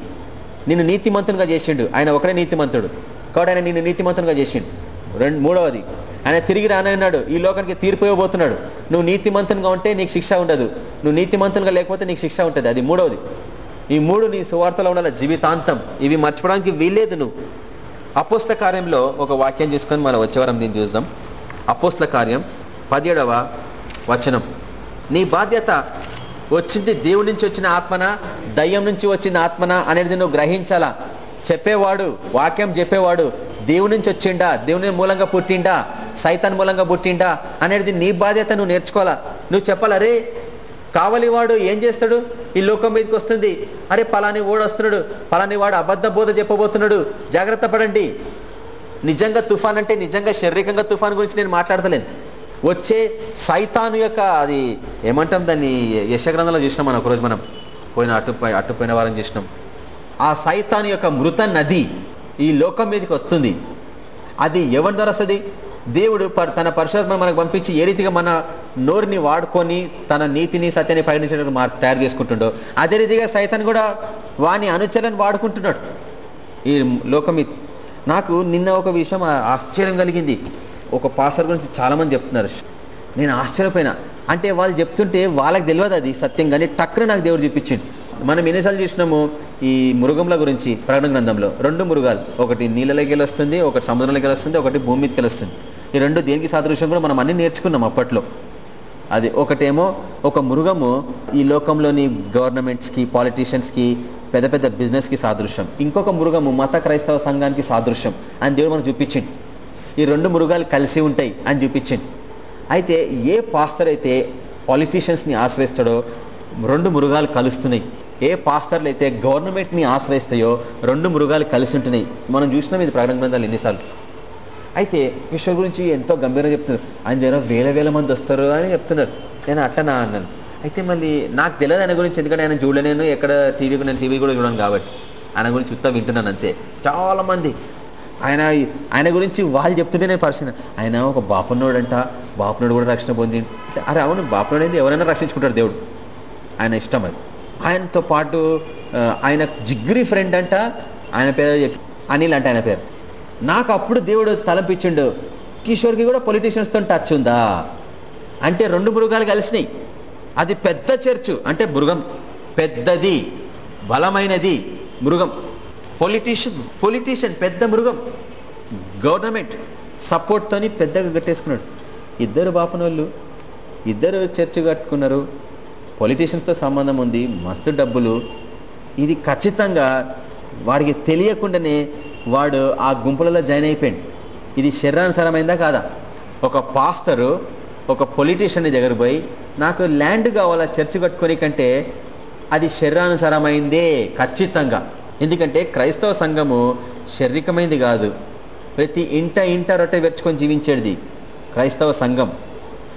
నిన్ను నీతిమంతునిగా చేసిండు. ఆయన ఒకడే నీతిమంతుడు. కాబట్టి ఆయన నిన్ను నీతిమంతునిగా చేసిండు. రెండు మూడవది ఆయన తిరిగి రానన్నాడు. ఈ లోకానికి తీర్పు ఇవ్వబోతున్నాడు. నువ్వు నీతిమంతునిగా ఉంటే నీకు శిక్ష ఉండదు. నువ్వు నీతిమంతునిగా లేకపోతే నీకు శిక్ష ఉంటుంది. అది మూడవది. ఈ మూడు నీ సువార్తలో ఉండాలి జీవితాంతం. ఇవి మర్చిపోవడానికి వీల్లేదు నువ్వు. అపోస్ల కార్యంలో ఒక వాక్యం తీసుకొని మనం వచ్చేవారం దీన్ని చూద్దాం. అపోస్ల కార్యం పదిహేడవ వచనం. నీ బాధ్యత వచ్చింది దేవుడి నుంచి వచ్చిన ఆత్మన? దయ్యం నుంచి వచ్చిన ఆత్మన అనేది నువ్వు గ్రహించాలా? చెప్పేవాడు వాక్యం చెప్పేవాడు దేవుడి నుంచి వచ్చిండా? దేవుని మూలంగా పుట్టిండా? సైతాన్ మూలంగా పుట్టిండా? అనేది నీ బాధ్యత నువ్వు నేర్చుకోవాలా? నువ్వు చెప్పాలా రే కావలివాడు ఏం చేస్తాడు? ఈ లోకం మీదకి వస్తుంది. అరే పలాని వాడు వస్తున్నాడు. పలాని వాడు అబద్ధ బోధ చెప్పబోతున్నాడు. జాగ్రత్త పడండి. నిజంగా తుఫాన్ అంటే నిజంగా శారీరకంగా తుఫాన్ గురించి నేను మాట్లాడతలేను. వచ్చే సైతాను యొక్క అది ఏమంటాం దాన్ని? యశగ్రంథంలో చూసినాం మనం ఒకరోజు మనం. పోయిన అటు అటుపోయిన వారం చూసినాం. ఆ సైతాను యొక్క మృత నది ఈ లోకం మీదకి వస్తుంది. అది ఎవరి ద్వారా వస్తుంది? దేవుడు తన పరిశోధన మనకు పంపించి ఏ రీతిగా మన నోరుని వాడుకొని తన నీతిని సత్యాన్ని ప్రకటించడానికి మా తయారు చేసుకుంటుండో అదే రీతిగా సైతాన్ కూడా వాని అనుచరులను వాడుకుంటున్నాడు. ఈ లోకం నాకు నిన్న ఒక విషయం ఆశ్చర్యం కలిగింది. ఒక పాసర్ గురించి చాలామంది చెప్తున్నారు. నేను ఆశ్చర్యపోయినా. అంటే వాళ్ళు చెప్తుంటే వాళ్ళకి తెలియదు అది సత్యం కానీ టక్కున నాకు దేవుడు చూపించింది మనం ఎన్నిసార్లు చూసినాము ఈ మృగంల గురించి ప్రకటన గ్రంథంలో. రెండు మృగాలు. ఒకటి నీళ్ళలోకి వెళ్ళి వస్తుంది ఒకటి సముద్రంలోకి వెళ్ళి వస్తుంది ఒకటి భూమి మీదకి వస్తుంది. ఈ రెండు దేనికి సాదృశ్యం కూడా మనం అన్ని నేర్చుకున్నాం అప్పట్లో. అది ఒకటేమో ఒక మృగము ఈ లోకంలోని గవర్నమెంట్స్కి పాలిటీషియన్స్కి పెద్ద పెద్ద బిజినెస్కి సాదృశ్యం. ఇంకొక మృగము మత క్రైస్తవ సంఘానికి సాదృశ్యం. అని దేవుడు మనకు చూపించింది ఈ రెండు మృగాలు కలిసి ఉంటాయి అని చూపించింది అయితే ఏ పాస్టర్ అయితే పాలిటీషియన్స్ని ఆశ్రయిస్తాడో రెండు మృగాలు కలుస్తున్నాయి. ఏ పాస్టర్లు అయితే గవర్నమెంట్ని ఆశ్రయిస్తాయో రెండు మృగాలు కలిసి ఉంటున్నాయి. మనం చూసినాం ఇది ప్రకటన గ్రంథాలు ఎన్నిసార్లు. అయితే కిషోర్ గురించి ఎంతో గంభీరంగా చెప్తున్నారు. ఆయన దగ్గర వేల వేల మంది వస్తారు అని చెప్తున్నారు. నేను అట్లనా అన్నాను. అయితే మళ్ళీ నాకు తెలియదు ఆయన గురించి ఎందుకంటే ఆయన చూడలేను ఎక్కడ టీవీ నేను టీవీ కూడా చూడను కాబట్టి. ఆయన గురించి ఉత్తా వింటున్నాను అంతే. చాలామంది ఆయన ఆయన గురించి వాళ్ళు చెప్తుంటే నేను పరిశీలన. ఆయన ఒక బాపన్నోడంట బాపనోడు కూడా రక్షణ పొంది అరే అవును బాపనోడు ఏంది? ఎవరైనా రక్షించుకుంటారు దేవుడు. ఆయన ఇష్టం అది. ఆయనతో పాటు ఆయన జిగ్గురి ఫ్రెండ్ అంట ఆయన పేరు చెప్పి అనిల్ అంట ఆయన పేరు. నాకు అప్పుడు దేవుడు తలపించిండు కిషోర్కి కూడా పొలిటీషియన్స్తో టచ్ ఉందా? అంటే రెండు మృగాలు కలిసినాయి. అది పెద్ద చర్చు అంటే మృగం. పెద్దది బలమైనది మృగం. పొలిటీషియన్ పొలిటీషియన్ పెద్ద మృగం. గవర్నమెంట్ సపోర్ట్తోని పెద్దగా కట్టేసుకున్నాడు. ఇద్దరు బాపనోళ్ళు ఇద్దరు చర్చ కట్టుకున్నారు. పొలిటీషియన్స్తో సంబంధం ఉంది మస్తు డబ్బులు. ఇది ఖచ్చితంగా వాడికి తెలియకుండానే వాడు ఆ గుంపులలో జాయిన్ అయిపోయాడు. ఇది శరీరానుసారమైందా కాదా? ఒక పాస్టరు ఒక పొలిటీషియన్ దగ్గర పోయి నాకు ల్యాండ్ కావాలా చర్చి కట్టుకొని కంటే అది శరీరానుసారమైందే ఖచ్చితంగా. ఎందుకంటే క్రైస్తవ సంఘము శారీరకమైనది కాదు. ప్రతి ఇంట ఇంట రొట్టె వెచ్చుకొని జీవించేది క్రైస్తవ సంఘం.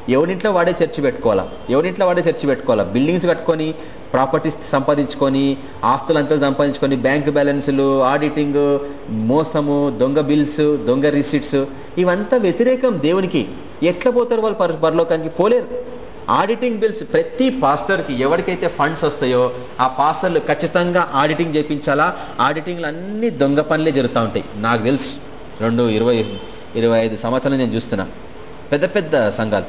ఎవరింట్లో వాడే చర్చి పెట్టుకోవాలా? ఎవరింట్లో వాడే చర్చి పెట్టుకోవాలా? బిల్డింగ్స్ కట్టుకొని ప్రాపర్టీస్ సంపాదించుకొని ఆస్తులంతా సంపాదించుకొని బ్యాంక్ బ్యాలెన్సులు ఆడిటింగ్ మోసము దొంగ బిల్స్ దొంగ రిసిట్స్ ఇవంతా వ్యతిరేకం దేవునికి. ఎట్లా పోతారు వాళ్ళు పర పరలోకానికి? పోలేరు. ఆడిటింగ్ బిల్స్ ప్రతి పాస్టర్కి ఎవరికైతే ఫండ్స్ వస్తాయో ఆ పాస్టర్లు ఖచ్చితంగా ఆడిటింగ్ చేయించాలా? ఆడిటింగ్లు అన్ని దొంగ పనులే జరుగుతూ ఉంటాయి. నాకు తెలుసు. రెండు ఇరవై ఇరవై ఐదు సంవత్సరాలు నేను చూస్తున్నా. పెద్ద పెద్ద సంఘాలు.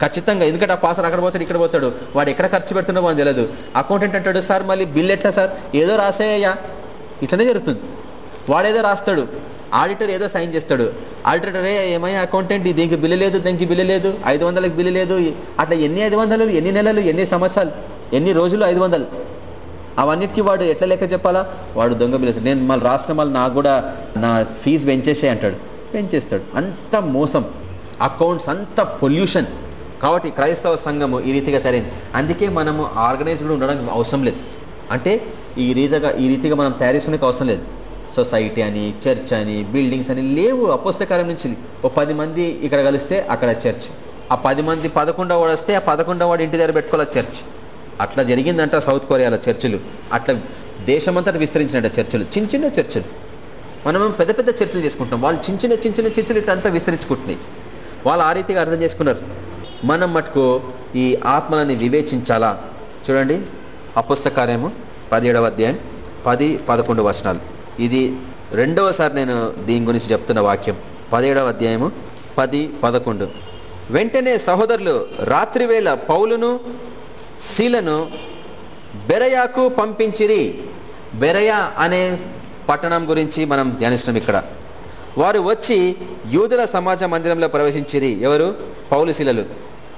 ఖచ్చితంగా ఎందుకంటే ఆ పాసర్ అక్కడ పోతాడు ఇక్కడ పోతాడు. వాడు ఎక్కడ ఖర్చు పెడుతుండో మనకు తెలియదు అకౌంటెంట్ అంటాడు సార్ మళ్ళీ బిల్ ఎట్లా సార్? ఏదో రాసేయ్యా. ఇట్లనే జరుగుతుంది. వాడేదో రాస్తాడు. ఆడిటర్ ఏదో సైన్ చేస్తాడు. ఆడిటర్ రే ఏమయ్యా అకౌంటెంట్ దీనికి బిల్లు లేదు దీనికి బిల్లు లేదు ఐదు వందలకు బిల్లు లేదు అట్లా ఎన్ని ఐదు వందలు ఎన్ని నెలలు ఎన్ని సంవత్సరాలు ఎన్ని రోజులు ఐదు వందలు? అవన్నిటికీ వాడు ఎట్లా లెక్క చెప్పాలా? వాడు దొంగ బిల్లు నేను మళ్ళీ రాసిన మళ్ళీ నాకు కూడా నా ఫీజు పెంచేసే అంటాడు. పెంచేస్తాడు. అంత మోసం. అకౌంట్స్ అంత పొల్యూషన్. కాబట్టి క్రైస్తవ సంఘము ఈ రీతిగా తయారైంది. అందుకే మనము ఆర్గనైజ్డ్ ఉండడానికి అవసరం లేదు. అంటే ఈ రీతిగా ఈ రీతిగా మనం తయారు చేసుకునే అవసరం లేదు. సొసైటీ అని చర్చ్ అని బిల్డింగ్స్ అని లేవు. అపుస్తకాలం నుంచి ఓ పది మంది ఇక్కడ కలిస్తే అక్కడ చర్చ్. ఆ పది మంది పదకొండవ వాడు వస్తే ఆ పదకొండవ వాడు ఇంటి దగ్గర పెట్టుకోవాలి చర్చ్. అట్లా జరిగిందంట సౌత్ కొరియాలో చర్చిలు. అట్లా దేశమంతటా విస్తరించినట్ట చర్చిలు. చిన్న చిన్న చర్చిలు. మనం పెద్ద పెద్ద చర్చలు చేసుకుంటాం వాళ్ళు చిన్న చిన్న చిన్న చిన్న చర్చలు ఇట్లా అంతా విస్తరించుకుంటున్నాయి. వాళ్ళు ఆ రీతిగా అర్థం చేసుకున్నారు. మనం మటుకు ఈ ఆత్మలని వివేచించాలా? చూడండి. అపుస్తకార్యము పదిహేడవ అధ్యాయం పది పదకొండు వచనాలు. ఇది రెండవసారి నేను దీని గురించి చెప్తున్న వాక్యం. పదిహేడవ అధ్యాయము పది పదకొండు. వెంటనే సహోదరులు రాత్రివేళ పౌలును శీలను బెరయాకు పంపించిరి. బెరయా అనే పట్టణం గురించి మనం ధ్యానిస్తున్నాం ఇక్కడ. వారు వచ్చి యూదుల సమాజ మందిరంలో ప్రవేశించిరి. ఎవరు? పౌలుశీలలు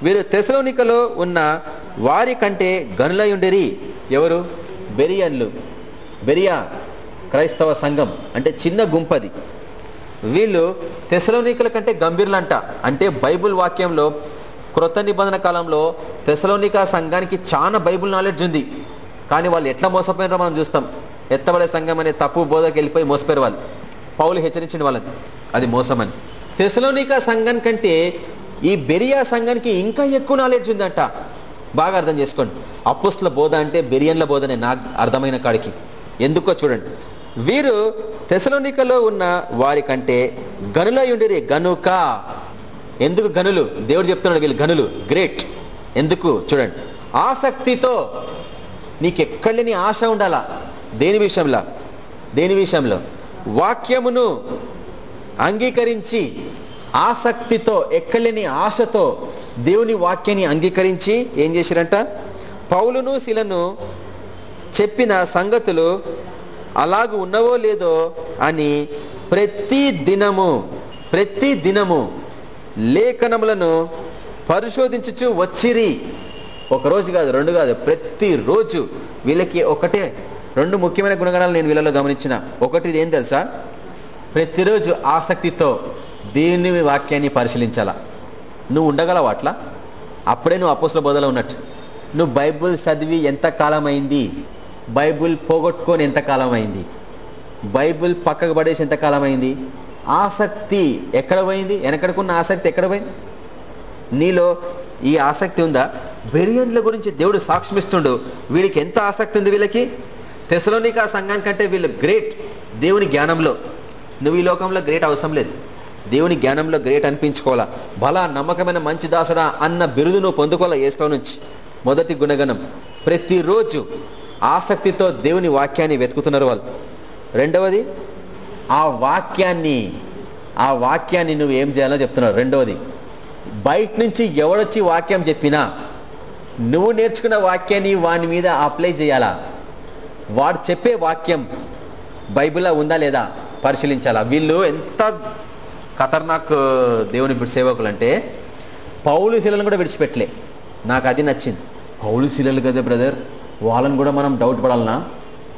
వీరు తెసలోనికలో ఉన్న వారి కంటే గనులయుండిరి ఎవరు? బెరియన్లు. బెరియా క్రైస్తవ సంఘం అంటే చిన్న గుంపది. వీళ్ళు తెసలోనికల కంటే గంభీర్లంట. అంటే బైబుల్ వాక్యంలో క్రొత్త నిబంధన కాలంలో తెసలోనికా సంఘానికి చాలా బైబుల్ నాలెడ్జ్ ఉంది. కానీ వాళ్ళు ఎట్లా మోసపోయినారో మనం చూస్తాం. ఎత్తబడే సంఘం అనే తప్పు బోధకి వెళ్ళిపోయి మోసపోయారు వాళ్ళు. పౌలు హెచ్చరించిన వాళ్ళని. అది మోసమని. తెసలోనికా సంఘం కంటే ఈ బెరియా సంఘానికి ఇంకా ఎక్కువ నాలెడ్జ్ ఉందంట. బాగా అర్థం చేసుకోండి. అప్పుస్ల బోధ అంటే బెరియన్ల బోధనే నాకు అర్థమైన కాడికి. ఎందుకో చూడండి. వీరు తెసలోనికలో ఉన్న వారి కంటే గనులయుండిరి గనుక. ఎందుకు గనులు? దేవుడు చెప్తున్నాడు వీళ్ళు గనులు. గ్రేట్ ఎందుకు? చూడండి. ఆసక్తితో నీకెక్కడలేని ఆశ ఉండాలా? దేని విషయంలో? దేని విషయంలో? వాక్యమును అంగీకరించి ఆసక్తితో ఎక్కడిని ఆశతో దేవుని వాక్యాన్ని అంగీకరించి ఏం చేశారంట పౌలును శిలను చెప్పిన సంగతులు అలాగ ఉన్నవో లేదో అని ప్రతి దినము ప్రతి దినము లేఖనములను పరిశోధించుచు వచ్చిరి. ఒక రోజు కాదు రెండు కాదు ప్రతిరోజు వీళ్ళకి ఒకటే రెండు ముఖ్యమైన గుణగణాలు నేను వీళ్ళలో గమనించిన. ఒకటి ఏం తెలుసా? ప్రతిరోజు ఆసక్తితో దేవుని వాక్యాన్ని పరిశీలించాలా. నువ్వు ఉండగలవు అట్లా? అప్పుడే నువ్వు అపోసుల బోధలో ఉన్నట్టు. నువ్వు బైబుల్ చదివి ఎంత కాలం అయింది బైబుల్ పోగొట్టుకొని ఎంత కాలం అయింది బైబుల్ పక్కకు పడేసి ఎంతకాలం అయింది ఆసక్తి ఎక్కడ పోయింది? వెనకడుకున్న ఆసక్తి ఎక్కడ పోయింది? నీలో ఈ ఆసక్తి ఉందా? బెరియన్ల గురించి దేవుడు సాక్ష్యమిస్తుండు. వీడికి ఎంత ఆసక్తి ఉంది వీళ్ళకి? తెసలోనికా సంఘం కంటే వీళ్ళు గ్రేట్ దేవుని జ్ఞానంలో. నువ్వు ఈ లోకంలో గ్రేట్ అవసరం లేదు. దేవుని జ్ఞానంలో గ్రేట్ అనిపించుకోవాలా? బలా నమ్మకమైన మంచి దాసడా అన్న బిరుదు నువ్వు పొందుకోవాలా? ఏసుకో నుంచి. మొదటి గుణగణం. ప్రతిరోజు ఆసక్తితో దేవుని వాక్యాన్ని వెతుకుతున్నారు వాళ్ళు. రెండవది ఆ వాక్యాన్ని ఆ వాక్యాన్ని నువ్వు ఏం చేయాలో చెప్తున్నావు. రెండవది బయట నుంచి ఎవడొచ్చి వాక్యం చెప్పినా నువ్వు నేర్చుకున్న వాక్యాన్ని వాని మీద అప్లై చేయాలా? వాడు చెప్పే వాక్యం బైబిల్లో ఉందా లేదా పరిశీలించాలా? వీళ్ళు ఎంత ఖతర్నాక్ దేవుని సేవకులు అంటే పౌలు శిలను కూడా విడిచిపెట్టలే. నాకు అది నచ్చింది. పౌలు శిలలు కదా బ్రదర్. వాళ్ళని కూడా మనం డౌట్ పడాలనా?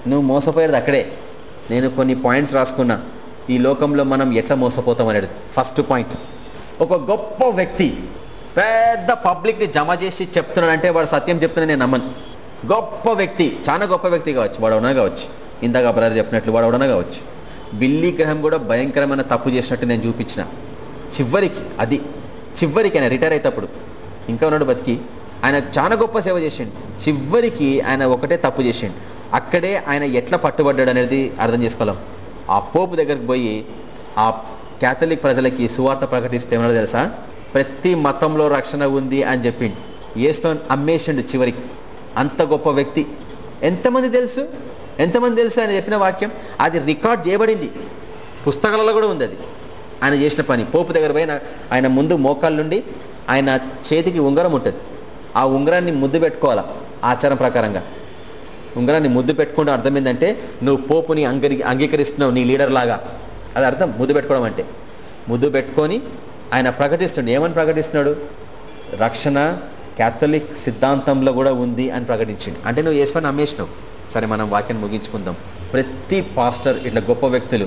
నువ్వు మోసపోయేది అక్కడే. నేను కొన్ని పాయింట్స్ రాసుకున్నా. ఈ లోకంలో మనం ఎట్లా మోసపోతాం అనేది. ఫస్ట్ పాయింట్ ఒక గొప్ప వ్యక్తి పెద్ద పబ్లిక్ని జమ చేసి చెప్తున్నాడంటే వాడు సత్యం చెప్తున్నా నేను నమ్మను. గొప్ప వ్యక్తి చాలా గొప్ప వ్యక్తి కావచ్చు. వాడు అవునా కావచ్చు. ఇందాక బ్రదర్ చెప్పినట్లు వాడు అవునా కావచ్చు. బిల్లీ గ్రహం కూడా భయంకరమైన తప్పు చేసినట్టు నేను చూపించిన. చివరికి అది చివరికి ఆయన రిటైర్ అయినప్పుడు ఇంకా ఉన్నాడు బతికి. ఆయన చాలా గొప్ప సేవ చేసిండు. చివరికి ఆయన ఒకటే తప్పు చేసిండు. అక్కడే ఆయన ఎట్లా పట్టుబడ్డాడు అనేది అర్థం చేసుకోలేం. ఆ పోపు దగ్గరికి పోయి ఆ క్యాథలిక్ ప్రజలకి సువార్త ప్రకటిస్తే ఏమన్నా తెలుసా? ప్రతి మతంలో రక్షణ ఉంది అని చెప్పిండు. ఏసులో అమ్మేసిండు చివరికి. అంత గొప్ప వ్యక్తి. ఎంతమంది తెలుసు? ఎంతమంది తెలుసు ఆయన చెప్పిన వాక్యం? అది రికార్డ్ చేయబడింది. పుస్తకాలలో కూడా ఉంది అది. ఆయన చేసిన పని. పోపు దగ్గర పోయిన ఆయన ముందు మోకాళ్ళ నుండి ఆయన చేతికి ఉంగరం ఉంటుంది. ఆ ఉంగరాన్ని ముద్దు పెట్టుకోవాలా? ఆచారం ప్రకారంగా. ఉంగరాన్ని ముద్దు పెట్టుకుంటూ అర్థం ఏంటంటే నువ్వు పోపుని అంగరి అంగీకరిస్తున్నావు నీ లీడర్ లాగా. అది అర్థం? ముద్దు పెట్టుకోవడం అంటే. ముద్దు పెట్టుకొని ఆయన ప్రకటిస్తున్నాడు. ఏమని ప్రకటిస్తున్నాడు? రక్షణ క్యాథలిక్ సిద్ధాంతంలో కూడా ఉంది అని ప్రకటించింది అంటే నువ్వు యేసుని నమ్మేసినావు. సరే మనం వాక్యాన్ని ముగించుకుందాం. ప్రతి పాస్టర్ ఇట్లా గొప్ప వ్యక్తులు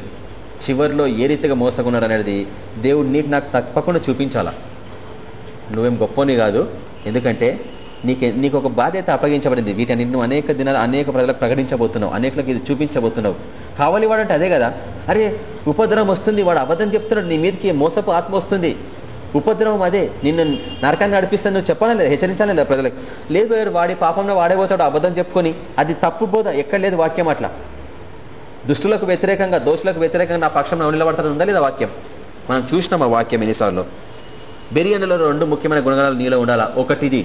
చివరిలో ఏ రీతిగా మోసకున్నారు అనేది దేవుడు నీకు నాకు తప్పకుండా చూపించాలా? నువ్వేం గొప్పని కాదు. ఎందుకంటే నీకు నీకు ఒక బాధ్యత అప్పగించబడింది. వీటన్ని నువ్వు అనేక దినాలు అనేక ప్రజలకు ప్రకటించబోతున్నావు. అనేకలకు ఇది చూపించబోతున్నావు. కావాలి వాడంటే అదే కదా? అరే ఉపద్రవం వస్తుంది వాడు అబద్ధం చెప్తున్నాడు నీ మీదకి మోసపు ఆత్మ వస్తుంది. ఉపద్రవం అదే నిన్ను నరకాన్ని నడిపిస్తాను నువ్వు చెప్పాలి లేదా హెచ్చరించాలి లేదా ప్రజలకు. లేదు వాడి పాపంలో వాడైపోతాడు అబద్ధం చెప్పుకొని. అది తప్పు బోధ ఎక్కడ లేదు వాక్యం అట్లా. దుష్టులకు వ్యతిరేకంగా దోషులకు వ్యతిరేకంగా నా పక్షంలో నిలబడతాడు ఉందా లేదా వాక్యం? మనం చూసినాం ఆ వాక్యం ఎన్నిసార్లు? బిర్యానీలో రెండు ముఖ్యమైన గుణగణాలు నీలో ఉండాలా? ఒకటిది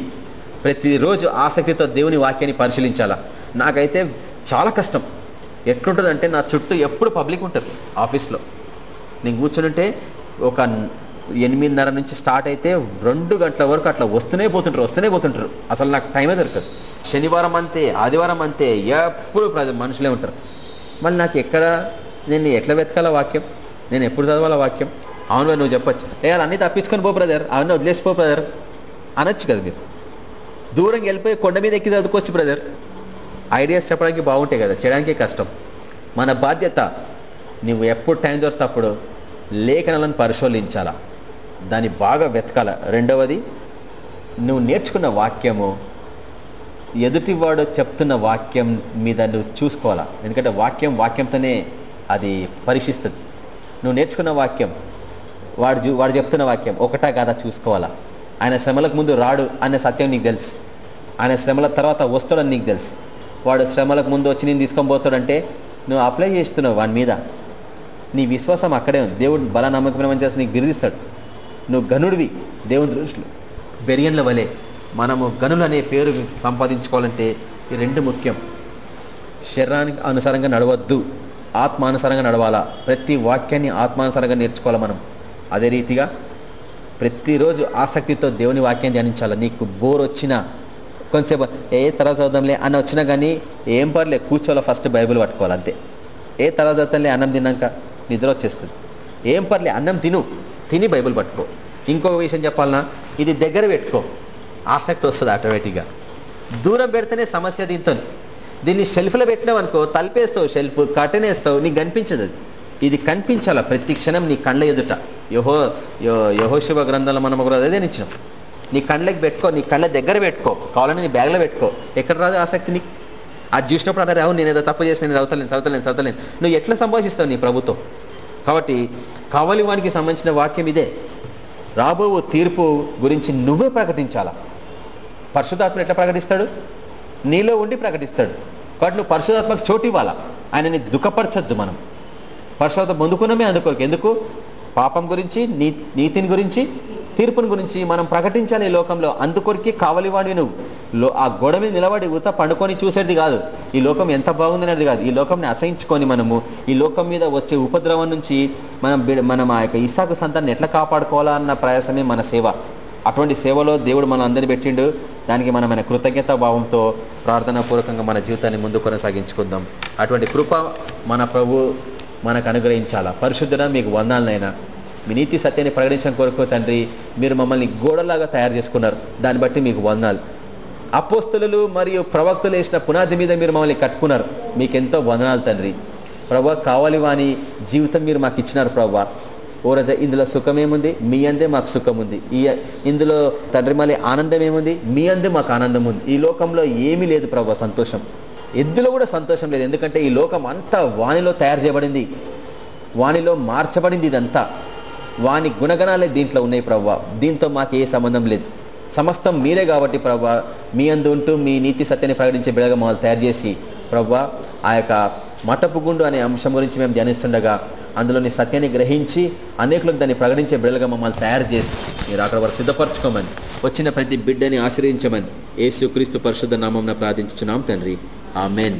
ప్రతిరోజు ఆసక్తితో దేవుని వాక్యాన్ని పరిశీలించాలా? నాకైతే చాలా కష్టం. ఎట్లుంటుందంటే నా చుట్టూ ఎప్పుడు పబ్లిక్ ఉంటారు ఆఫీస్లో. నేను కూర్చుంటే ఒక ఎనిమిదిన్నర నుంచి స్టార్ట్ అయితే రెండు గంటల వరకు అట్లా వస్తూనే పోతుంటారు వస్తూనే పోతుంటారు. అసలు నాకు టైమే దొరకదు. శనివారం అంతే ఆదివారం అంతే ఎప్పుడు మనుషులే ఉంటారు. మళ్ళీ నాకు ఎక్కడ నేను ఎట్లా వెతకాల వాక్యం? నేను ఎప్పుడు చదవాల వాక్యం? అవును నువ్వు చెప్పచ్చు. ఏ అన్నీ తప్పించుకొని పో బ్రదర్ అవన్నీ వదిలేసిపో బ్రదర్ అనొచ్చు కదా మీరు. దూరంగా వెళ్ళిపోయి కొండ మీద ఎక్కి చదువుకోవచ్చు బ్రదర్ ఐడియాస్ చెప్పడానికి బాగుంటాయి కదా చేయడానికే కష్టం. మన బాధ్యత నువ్వు ఎప్పుడు టైం దొరికినప్పుడు లేఖనాలను పరిశోధించాలా? దాన్ని బాగా వెతకాల? రెండవది నువ్వు నేర్చుకున్న వాక్యము ఎదుటివాడు చెప్తున్న వాక్యం మీద నువ్వు చూసుకోవాలా? ఎందుకంటే వాక్యం వాక్యంతోనే అది పరీక్షిస్తుంది. నువ్వు నేర్చుకున్న వాక్యం వాడు చూ- వాడు చెప్తున్న వాక్యం ఒకటా కాదా చూసుకోవాలా? ఆయన శ్రమలకు ముందు రాడు అనే సత్యం నీకు తెలుసు. ఆయన శ్రమల తర్వాత వస్తాడని నీకు తెలుసు. వాడు శ్రమలకు ముందు వచ్చి నేను తీసుకొని పోతాడంటే నువ్వు అప్లై చేస్తున్నావు వాని మీద. నీ విశ్వాసం అక్కడే ఉంది. దేవుడు బల నమ్మకమైన చేసి నీకు బిరుదిస్తాడు. నువ్వు గనుడివి దేవుని దృష్టిలో. బెరియన్ల వలె మనము గనులు అనే పేరు సంపాదించుకోవాలంటే ఈ రెండు ముఖ్యం. శరీరానికి అనుసారంగా నడవద్దు. ఆత్మానుసారంగా నడవాలా. ప్రతి వాక్యాన్ని ఆత్మానుసారంగా నేర్చుకోవాలి మనం. అదే రీతిగా ప్రతిరోజు ఆసక్తితో దేవుని వాక్యం ధ్యానించాలి? నీకు బోర్ వచ్చినా కొంతసేపు ఏ తర్వాత చదువుదాంలే అన్న వచ్చినా కానీ ఏం పర్లే కూర్చోవాలో ఫస్ట్ బైబిల్ పట్టుకోవాలి అంతే. ఏ తర్వాత చదువుతాంలే అన్నం తిన్నాక నిద్ర వచ్చేస్తుంది. ఏం పర్లే అన్నం తిను తిని బైబిల్ పట్టుకో. ఇంకొక విషయం చెప్పాలన్నా ఇది దగ్గర పెట్టుకో. ఆసక్తి వస్తుంది ఆటోమేటిక్గా. దూరం పెడితేనే సమస్య దీంతో. దీన్ని షెల్ఫ్లో పెట్టినావు అనుకో తలిపేస్తావు షెల్ఫ్ కట్టనేస్తావు నీకు కనిపించదు అది. ఇది కనిపించాలా? ప్రతి క్షణం నీ కళ్ళ ఎదుట. యహో యహోశివ గ్రంథంలో మనం ఒక అదే ఇచ్చినాం నీ కళ్ళకి పెట్టుకో నీ కళ్ళ దగ్గర పెట్టుకో కావాలని నీ బ్యాగ్లో పెట్టుకో. ఎక్కడ రాదు ఆసక్తి నీకు? అది చూసినప్పుడు అంటే రావు నేను ఏదో తప్పు చేసిన నేను చదవలేను చదవలేను చదవలేను నువ్వు ఎట్లా సంభాషిస్తావు నీ ప్రభుత్వం? కాబట్టి కావలి వానికి సంబంధించిన వాక్యం ఇదే. రాబో తీర్పు గురించి నువ్వే ప్రకటించాలా? పరిశుధాత్మ ఎట్లా ప్రకటిస్తాడు? నీలో ఉండి ప్రకటిస్తాడు. కాబట్టి నువ్వు పరిశుధాత్మకు చోటు ఇవ్వాలా? ఆయనని దుఃఖపరచద్దు మనం. పరిశుధాత్మ పొందుకున్నామే అందుకోరికి. ఎందుకు? పాపం గురించి నీ నీతిని గురించి తీర్పుని గురించి మనం ప్రకటించాలి ఈ లోకంలో. అందుకొరికి కావలివాడి నువ్వు. ఆ గోడ మీద నిలబడి ఊత పండుకొని చూసేది కాదు. ఈ లోకం ఎంత బాగుందనేది కాదు. ఈ లోకంని అసహించుకొని మనము ఈ లోకం మీద వచ్చే ఉపద్రవం నుంచి మనం మనం ఆ యొక్క ఇసాకు సంతాన్ని ఎట్లా కాపాడుకోవాలన్న ప్రయాసమే మన సేవ. అటువంటి సేవలో దేవుడు మన అందరిని పెట్టిండు. దానికి మనం మన కృతజ్ఞత భావంతో ప్రార్థనాపూర్వకంగా మన జీవితాన్ని ముందు కొనసాగించుకుందాం. అటువంటి కృప మన ప్రభు మనకు అనుగ్రహించాలా? పరిశుద్ధుడ మీకు వందాలనైనా. మీ నీతి సత్యాన్ని ప్రకటించడం కొరకు తండ్రి మీరు మమ్మల్ని గోడలాగా తయారు చేసుకున్నారు. దాన్ని బట్టి మీకు వందాలు. అపోస్తులు మరియు ప్రవక్తలు వేసిన పునాది మీద మీరు మమ్మల్ని కట్టుకున్నారు. మీకు ఎంతో వందనాలు తండ్రి. ప్రభా కావాలి వాని జీవితం మీరు మాకు ఇచ్చినారు ప్రభా. ఓ రజ ఇందులో సుఖమేముంది? మీ అందే మాకు సుఖం ఉంది ఈ ఇందులో తండ్రి మళ్ళీ ఆనందం ఏముంది మీ అందే మాకు ఆనందం ఉంది ఈ లోకంలో ఏమీ లేదు ప్రభావ సంతోషం. ఎద్దులో కూడా సంతోషం లేదు. ఎందుకంటే ఈ లోకం అంతా వానిలో తయారు చేయబడింది. వానిలో మార్చబడింది ఇదంతా. వాని గుణగణాలే దీంట్లో ఉన్నాయి ప్రవ్వా. దీంతో మాకు ఏ సంబంధం లేదు. సమస్తం మీరే కాబట్టి ప్రవ్వా మీ అందు ఉంటూ మీ నీతి సత్యాన్ని ప్రకటించే బిడగా మమ్మల్ని తయారు చేసి ప్రవ్వా ఆ యొక్క మటపు గుండు అనే అంశం గురించి మేము ధ్యానిస్తుండగా అందులోని సత్యాన్ని గ్రహించి అనేకులకు దాన్ని ప్రకటించే బిడలుగా మమ్మల్ని తయారు చేసి మీరు అక్కడ వరకు సిద్ధపరచుకోమని వచ్చిన ప్రతి బిడ్డని ఆశ్రయించమని ఏసుక్రీస్తు పరిశుద్ధ నామం ప్రార్థించున్నాం తండ్రి. ఆమెన్.